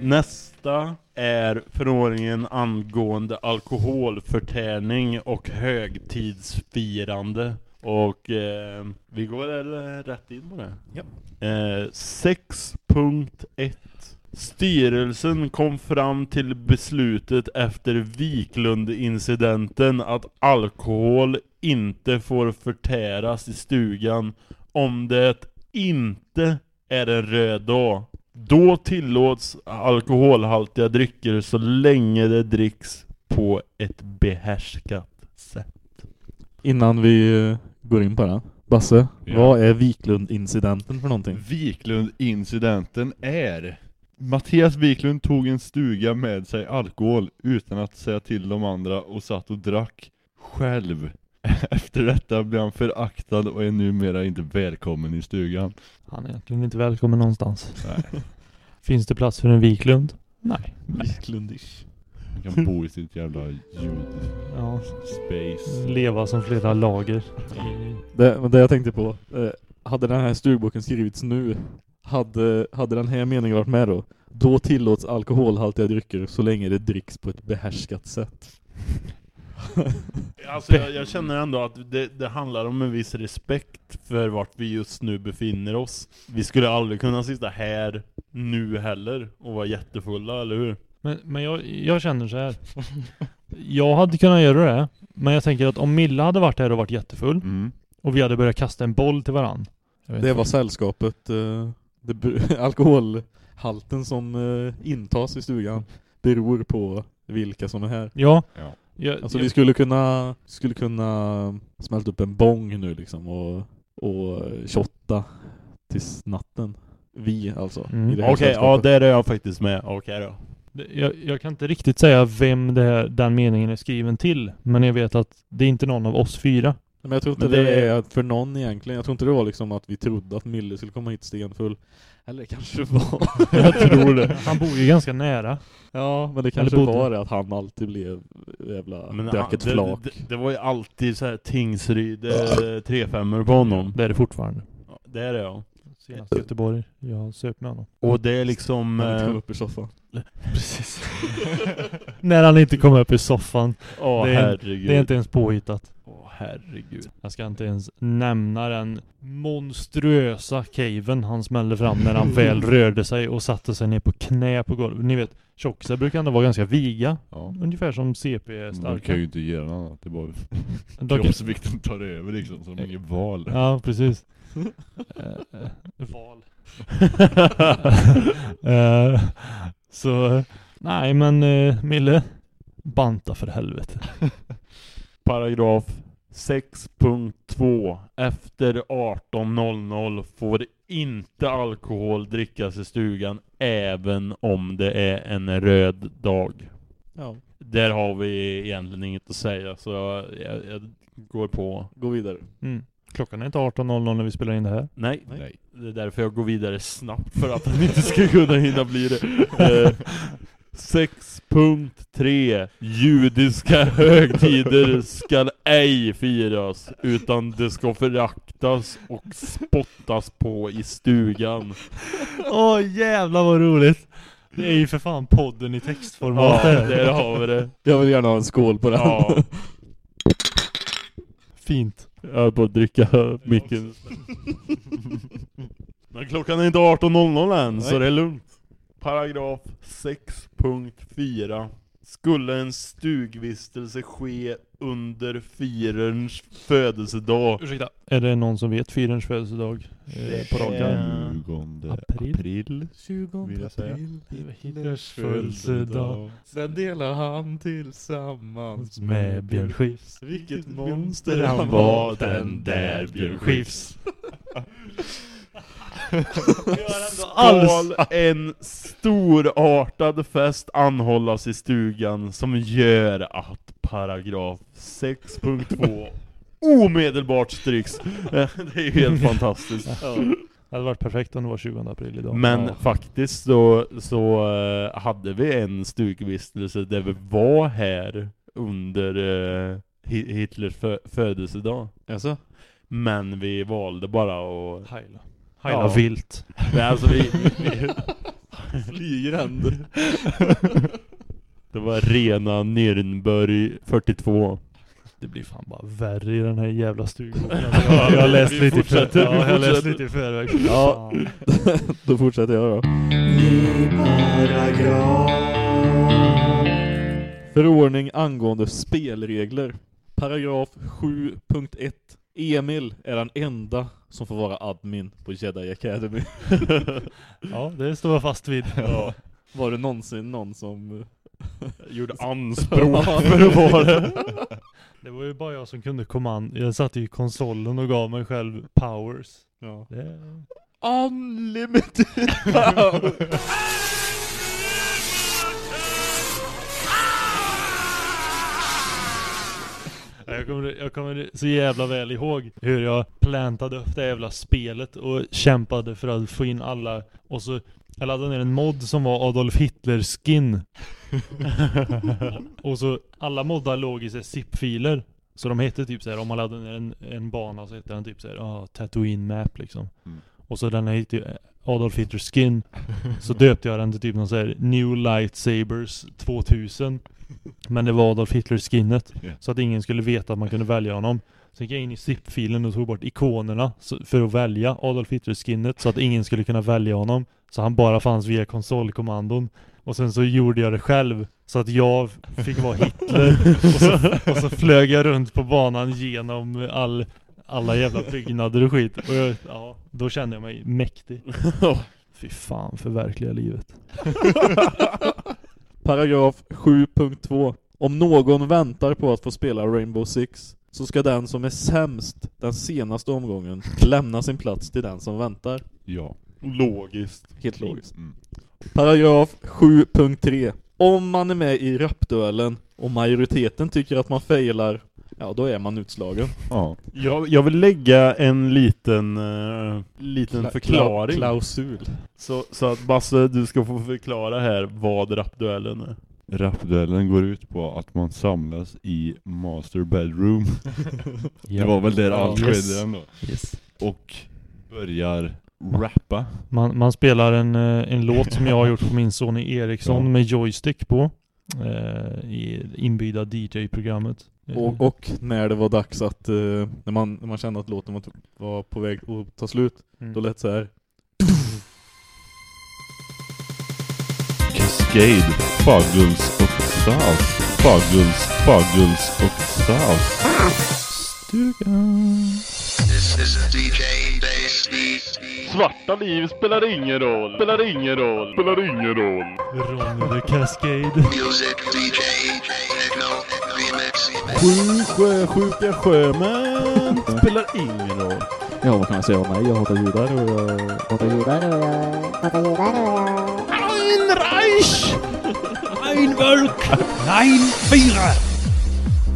Nästa är förordningen angående alkoholförtäring och högtidsfirande. Och eh, vi går väl rätt in på det. Ja. Eh, 6.1 Styrelsen kom fram till beslutet efter Wiklund-incidenten att alkohol inte får förtäras i stugan om det inte är en röd dag. Då tillåts alkoholhaltiga drycker så länge det dricks på ett behärskat sätt. Innan vi eh, går in på den. Basse, Ja. vad är Wiklund-incidenten för någonting? Wiklund-incidenten är Mattias Wiklund tog en stuga med sig alkohol utan att säga till de andra och satt och drack själv. [LAUGHS] Efter detta blev han föraktad och är numera inte välkommen i stugan. Han är egentligen inte välkommen någonstans. Nej. [LAUGHS] Finns det plats för en Wiklund? Nej. Wiklundish. Han kan bo i sitt jävla ljud Ja. space. Leva som flera lager. Det, det jag tänkte på, eh, hade den här stugboken skrivits nu, hade, hade den här meningen varit med då? Då tillåts alkoholhaltiga drycker så länge det dricks på ett behärskat sätt. [LAUGHS] Alltså jag, jag känner ändå att det, det handlar om en viss respekt för vart vi just nu befinner oss. Vi skulle aldrig kunna sitta här nu heller och vara jättefulla, eller hur? Men, men jag, jag känner så här. Jag hade kunnat göra det. Men jag tänker att om Milla hade varit här och varit jättefull. Mm. Och vi hade börjat kasta en boll till varann. Det var sällskapet, eh, det, [LAUGHS] alkoholhalten som eh, intas i stugan beror på vilka som är här. Ja. Ja. Jag, Alltså jag, vi skulle kunna, skulle kunna smälta upp en bong nu liksom och, och shotta tills natten. Vi alltså. Mm. Okej, ja sällskapet. där är jag faktiskt med. Okej då. jag, jag kan inte riktigt säga vem det här, den meningen är skriven till. Men jag vet att det är inte någon av oss fyra. Men jag tror inte det, det- är för någon egentligen. Jag tror inte det var liksom att vi trodde att Mille skulle komma hit stenfull. Eller kanske [LAUGHS] var. [LAUGHS] Jag tror det. Han bor ju ganska nära. Ja, men det kanske bodde. var det att han alltid blev jävla Men han- ett det, flak. det, det var ju alltid så här Tingsryd eh, [LAUGHS] 3 5 på honom. Det är det fortfarande. Ja, Det är det ja. Senast i Göteborg. Jag söp med honom. Och det är liksom... Han inte kom eh, upp i soffan. Precis. När han inte kom upp i soffan. Åh det, är, herregud. det är inte ens påhittat. Herregud. Jag ska inte ens nämna den monstruösa caven han smällde fram när han väl [LAUGHS] rörde sig och satte sig ner på knä på golvet. Ni vet, tjockisar brukar ändå vara ganska viga. Ja. Ungefär som CP är Man starka. kan ju inte göra något annat. Det är bara [LAUGHS] De kroppsvikten tar över liksom. Så de har inget val. Ja, precis. [LAUGHS] Eh, eh, val. Eh, så, nej men uh, Mille, banta för helvete. Paragraf 6.2 Efter 18.00 får inte alkohol drickas i stugan även om det är en röd dag. Ja, Där har vi egentligen inget att säga så jag, jag, går på. gå vidare. Mm. Klockan är inte 18.00 när vi spelar in det här. Nej, Nej. det är därför jag går vidare snabbt för att [LAUGHS] han inte ska kunna hinna bli det. [LAUGHS] Eh, 6.3 Judiska högtider ska ej firas utan det ska föraktas och spottas på i stugan. Åh jävlar vad roligt! Det är ju för fan podden i textformat Ja, där har vi det. Jag vill gärna ha en skål på den. Ja, Fint. jag höll på att dricka micken. Men klockan är inte 18.00 än, så det är lugnt. Paragraf 6.4 Skulle en stugvistelse ske under firens födelsedag Ursäkta. Är det någon som vet Fyrens födelsedag? Eh, på rak arm? 20 April. april. 20 Vill jag säga. Det var Hitlers födelsedag. Sen delar han tillsammans Med Björn Skifs. Vilket monster han var, den där Björn Skifs. Skall en storartad fest anhållas i stugan som gör att paragraf 6.2 omedelbart stryks. [LAUGHS] Det är ju helt fantastiskt. Det hade varit perfekt om det var 20 april idag. Men Ja. faktiskt så, så eh, hade vi en stugvistelse där vi var här under Hi- Hitlers fö födelsedag. Alltså? Men vi valde bara att... Heila. Heila Ja. vilt. Nej, alltså vi, [LAUGHS] vi, Flygränd. Det var rena Nürnberg 42. Det blir fan bara värre i den här jävla stugan. [LAUGHS] Jag, jag har läst lite i förväg. Ja, jag har läst lite i förväg. Ja. Då fortsätter jag då. Förordning angående spelregler. Paragraf 7.1. Emil är den enda som får vara admin på Jedi Academy. [LAUGHS] Ja, det står jag fast vid. [LAUGHS] Ja. Var det någonsin någon som... Gjorde [LAUGHS] anspråk för att vara det. Det var ju bara jag som kunde kommand. Jag satt i konsolen och gav mig själv powers. Ja. Det... Unlimited power! Jag kommer, jag kommer så jävla väl ihåg hur jag plantade upp det jävla spelet och kämpade för att få in alla. Och så jag laddade ner en mod som var Adolf Hitler skin. [LAUGHS] Och så alla moddar låg i zip-filer. Så de hette typ så här om man laddade ner en, en bana så hette den typ så här, ah, Tatooine map liksom. Mm. Och så den hette ju Adolf Hitler skin Så döpte jag den till typ någon så här New Lightsabers 2000 Men det var Adolf Hitler skinnet. Så att ingen skulle veta att man kunde välja honom Sen gick jag in i zip-filen och tog bort ikonerna för att välja Adolf Hitler-skinnet så att ingen skulle kunna välja honom. Så han bara fanns via konsolkommandon. Och sen så gjorde jag det själv så att jag fick vara Hitler. [LAUGHS] och, så, och så flög jag runt på banan genom all, alla jävla [LAUGHS] byggnader och skit. Och jag, ja, då kände jag mig mäktig. [LAUGHS] Fy fan, förverkliga livet. [LAUGHS] Paragraf 7.2 Om någon väntar på att få spela Rainbow Six så ska den som är sämst den senaste omgången lämna sin plats till den som väntar. Ja. Logiskt. Helt logiskt. Mm. Paragraf 7.3 Om man är med i rapduellen och majoriteten tycker att man failar, ja då är man utslagen. Ja. Jag, jag vill lägga en liten, eh, liten förklaring. Klausul. Så, så att Basse, du ska få förklara här vad rapduellen är. Rapduellen går ut på att man samlas i master bedroom. [LAUGHS] Det var väl där allt Yes. skedde ändå. Yes. Och börjar rappa. Man, man spelar en, eh, en låt som jag har gjort på min Sony Ericsson Ja. med joystick på. Eh, I inbyggda DJ-programmet. Och, och när det var dags att, eh, när, man, när man kände att låten var, var på väg att ta slut, Mm. då lät så här. Cascade, Fuggles och Saus. Fuggles, Fuggles och Saus. Stugan. Svarta liv spelar ingen roll, spelar ingen roll, spelar ingen roll. Ronny the Cascade. Sju sjösjuka sjömän spelar ingen roll. Ja, vad kan man säga om mig? Jag hatar judar och jag hatar judar och jag hatar judar och jag... Ein Reich! Ein Volk! Nein, fyra!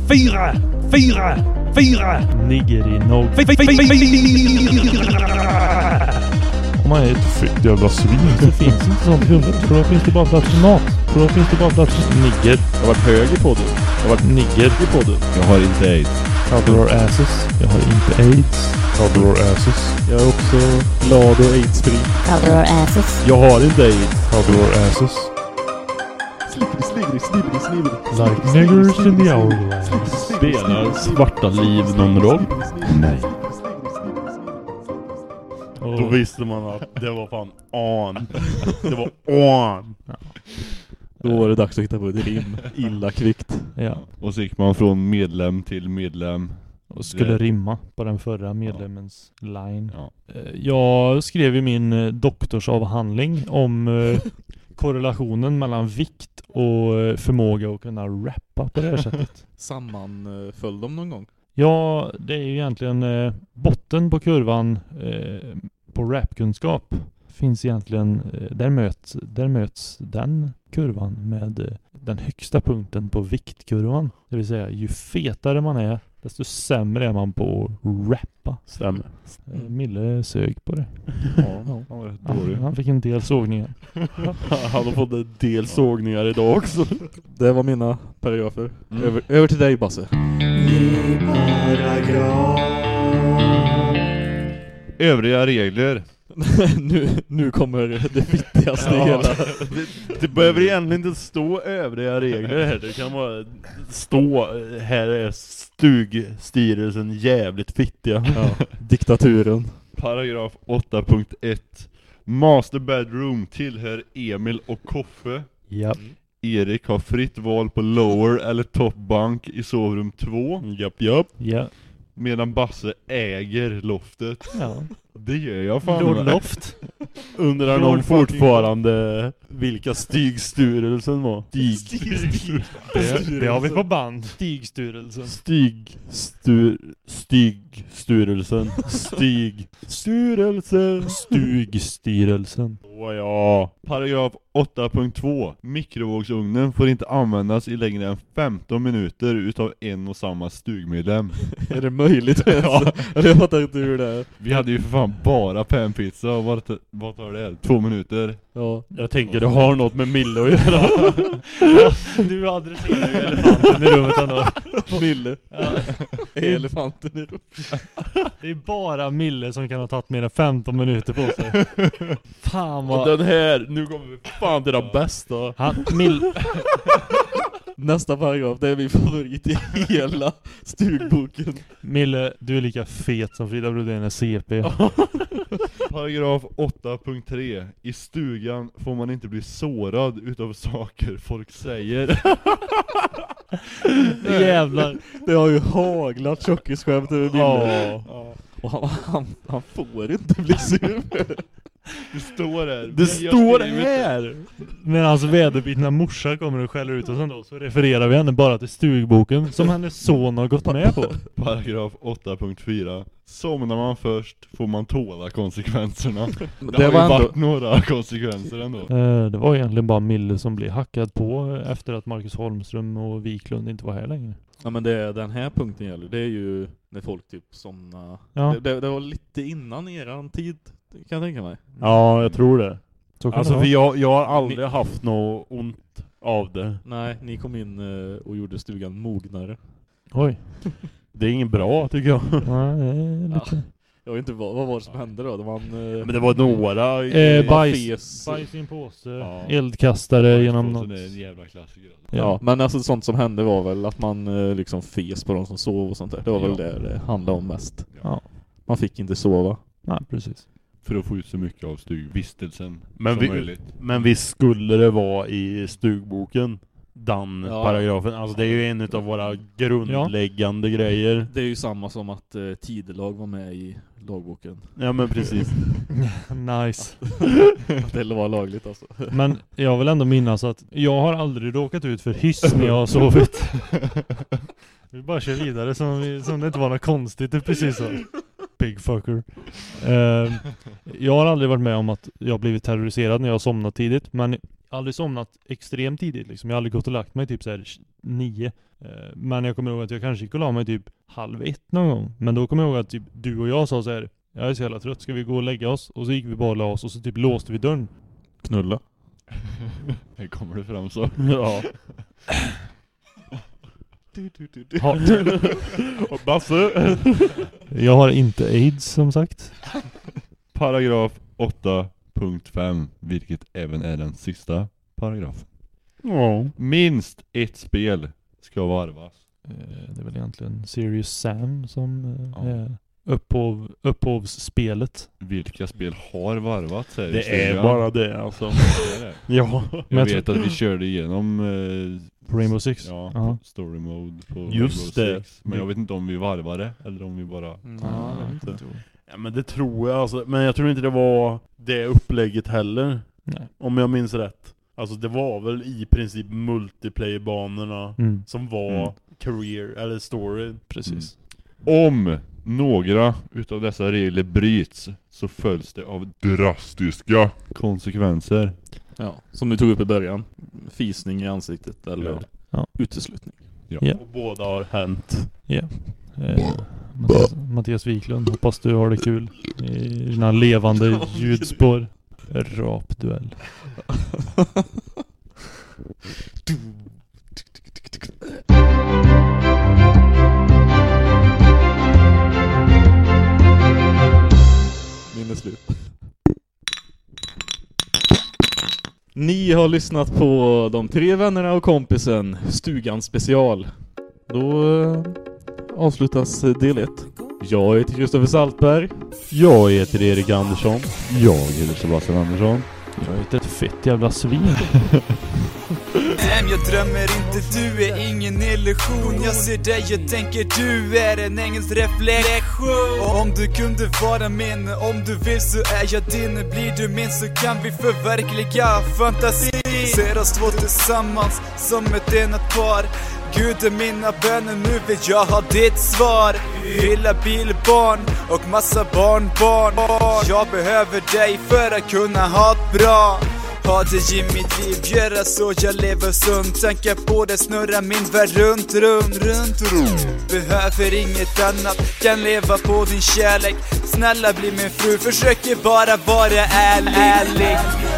Fyra! Fyra! Fyra! Nigger i no... Om man är ett fett jävla svin så finns inte sånt huvud. För då finns det bara plats för mat. För då finns det bara plats för nigger. Jag har varit hög i podden. Jag har varit Nigger. i podden. Jag har inte aids. Cover asses. Jag har inte aids. Cover asses. Jag är också glad och aidsfri. Cover asses. Jag har inte aids. Cover asses. Like niggers in the hourglass. Spelar svarta liv någon roll? Nej. Då visste man att det var fan on. Det var on. Då var det dags att hitta på ett rim. Illa kvickt. Ja. Och så gick man från medlem till medlem. Och skulle Det- rimma på den förra medlemmens line. Ja. Eh, Jag skrev ju min eh, doktorsavhandling om eh, [LAUGHS] korrelationen mellan vikt och förmåga att kunna rappa på det här sättet. Sammanföll de någon gång? Ja, det är ju egentligen botten på kurvan på rapkunskap. Finns egentligen, eh, där, möts, där möts den kurvan med eh, den högsta punkten på viktkurvan. Det vill säga, ju fetare man är, desto sämre är man på att rappa. Stämmer. Eh, Mille sög på det. [LAUGHS] Ja, han var rätt Han, dålig. han fick en del sågningar. [LAUGHS] Han har fått en del sågningar idag också. [LAUGHS] Det var mina paragrafer. Mm. Över, över till dig Basse. Övriga regler. [LAUGHS] nu, nu kommer det fittigaste i Ja. hela. Det, det behöver egentligen inte stå övriga regler här. Det kan bara stå här är stugstyrelsen jävligt fittiga. Ja, diktaturen. Paragraf 8.1 Master bedroom tillhör Emil och Koffe. Ja. Erik har fritt val på lower eller top bunk i sovrum 2. Japp, japp. Ja. Medan Basse äger loftet. ja. Det gör jag fan [LAUGHS] Lord. Loft. Undrar någon fortfarande vilka stygstyrelsen var? Stig... Det, det har vi på band. Stigstyrelsen. Stig... Stur... Stygstyrelsen. Stig... Styrelsen. Stugstyrelsen. Åh ja. Paragraf 8.2 Mikrovågsugnen får inte användas i längre än 15 minuter utav en och samma stugmedlem. Är det möjligt? [LAUGHS] ja. Jag fattar inte hur det är. Vi hade ju för fan fan bara panpizza och vart, tar- tar det? Två minuter? Ja. Jag tänker det har något med Mille att göra. [LAUGHS] Du adresserar ju elefanten i rummet ändå. Mille. Elefanten i rummet. Det är bara Mille som kan ha tagit mer än 15 minuter på sig. Fan Och vad... den här, nu kommer vi fan till det bästa. Han, Mill... Nästa paragraf, det är min favorit i hela stugboken. Mille, du är lika fet som Frida Brodén är CP. [LAUGHS] Paragraf 8.3 I stugan får man inte bli sårad utav saker folk säger. [LAUGHS] Jävlar. Det har ju haglat tjockisskämt över Bille. Ja. Och han, han, han får inte bli sur. Det står här. Det står här! När hans väderbitna morsa kommer och skäller ut oss ändå så refererar vi henne bara till stugboken som hennes son har gått med på. Paragraf 8.4 Somnar man först får man tåla konsekvenserna. [LAUGHS] Det, Det har var ju ändå- varit några konsekvenser ändå. Eh, Det var egentligen bara Mille som blev hackad på efter att Marcus Holmström och Wiklund inte var här längre. Ja men det den här punkten gäller, det är ju när folk typ somnar. Ja. Det, det, det var lite innan eran tid, kan jag tänka mig. Ja, jag tror det. Så kan Alltså det för vara. jag, jag har aldrig haft något ont av det. Nej, ni kom in eh, och gjorde stugan mognare. Oj. Det är inget bra tycker jag. [LAUGHS] Ja, det är lite... Jag vet inte vad, vad var det som hände då? Det var en... Men det var några... Eh, bajs, fes. bajs i en påse, Ja. eldkastare genom något. Det är en jävla klassiker. Alltså. Ja. Ja. men alltså sånt som hände var väl att man eh, liksom fes på de som sov och sånt där. Det var väl Ja. det det handlade om mest. Ja. Man fick inte sova. Nej, precis. För att få ut så mycket av stugvistelsen Men som vi- möjligt. Men visst skulle det vara i stugboken? Den Ja. paragrafen. Alltså det är ju en av våra grundläggande grejer. Det är ju samma som att eh, tidelag var med i lagboken. Ja men precis. [LAUGHS] nice. att det var lagligt alltså. Men jag vill ändå minnas att jag har aldrig råkat ut för hyss när jag har sovit. [LAUGHS] Vi bara kör vidare som, vi, som det inte var något konstigt, det precis så. Big fucker. Ehm, jag har aldrig varit med om att jag har blivit terroriserad när jag har somnat tidigt, men aldrig somnat extremt tidigt liksom. Jag har aldrig gått och lagt mig typ såhär nio. Eh, Men jag kommer ihåg att jag kanske gick och la mig typ halv ett någon gång. Men då kommer jag ihåg att typ du och jag sa så här. Jag är så jävla trött, ska vi gå och lägga oss? Och så gick vi bara och la oss och så typ låste vi dörren. Knulla. [LAUGHS] Här kommer det fram så. Ja. [LAUGHS] Ha, [LAUGHS] Och Basse. jag har inte aids som sagt. Paragraf 8.5 Vilket även är den sista paragrafen. Ja. Minst ett spel ska varvas. Eh, Det är väl egentligen Serious Sam som eh, Ja. är upphov, upphovsspelet. Vilka spel har varvats här i Det är stugan? bara det alltså. [LAUGHS] Det är det. Ja. Men Jag vet att vi körde igenom eh, Rainbow Six. Ja, Ja. story mode på Just Rainbow det. Six. Men jag vet inte om vi varvade eller om vi bara... Ja, jag vet inte. Ja men det tror jag alltså. Men jag tror inte det var det upplägget heller. Nej. Om jag minns rätt. Alltså det var väl i princip multiplayer-banorna Mm. som var Mm. career, eller story. Precis. Om några utav dessa regler bryts så följs det av drastiska konsekvenser. Ja, som du tog upp i början. Fisning i ansiktet eller Ja. Uteslutning. Ja. Och båda har hänt. Ja. Eh, Mattias, Mattias Wiklund, hoppas du har det kul i dina levande ljudspår. Rapduell. Min är slut. Ni har lyssnat på De tre vännerna och kompisen, Stugan special. Då eh, avslutas del 1. Jag heter Kristoffer Saltberg. Jag heter Erik Andersson. Jag heter Sebastian Andersson. Jag är ett fett jävla svin. [LAUGHS] Jag drömmer inte, du är ingen illusion. Jag ser dig, jag tänker du är en ängels reflektion. Och om du kunde vara min, om du vill så är jag din. Blir du min så kan vi förverkliga fantasin. Ser oss två tillsammans som ett enat par. Gud är mina böner, nu vill jag ha ditt svar. Villa, bil, barn och massa barnbarn. Jag behöver dig för att kunna ha det bra. Har det i mitt liv, göra så jag lever sunt. Tankar på det, snurrar min värld runt, runt, runt, runt Behöver inget annat, kan leva på din kärlek. Snälla bli min fru, försöker bara vara ärlig, ärlig.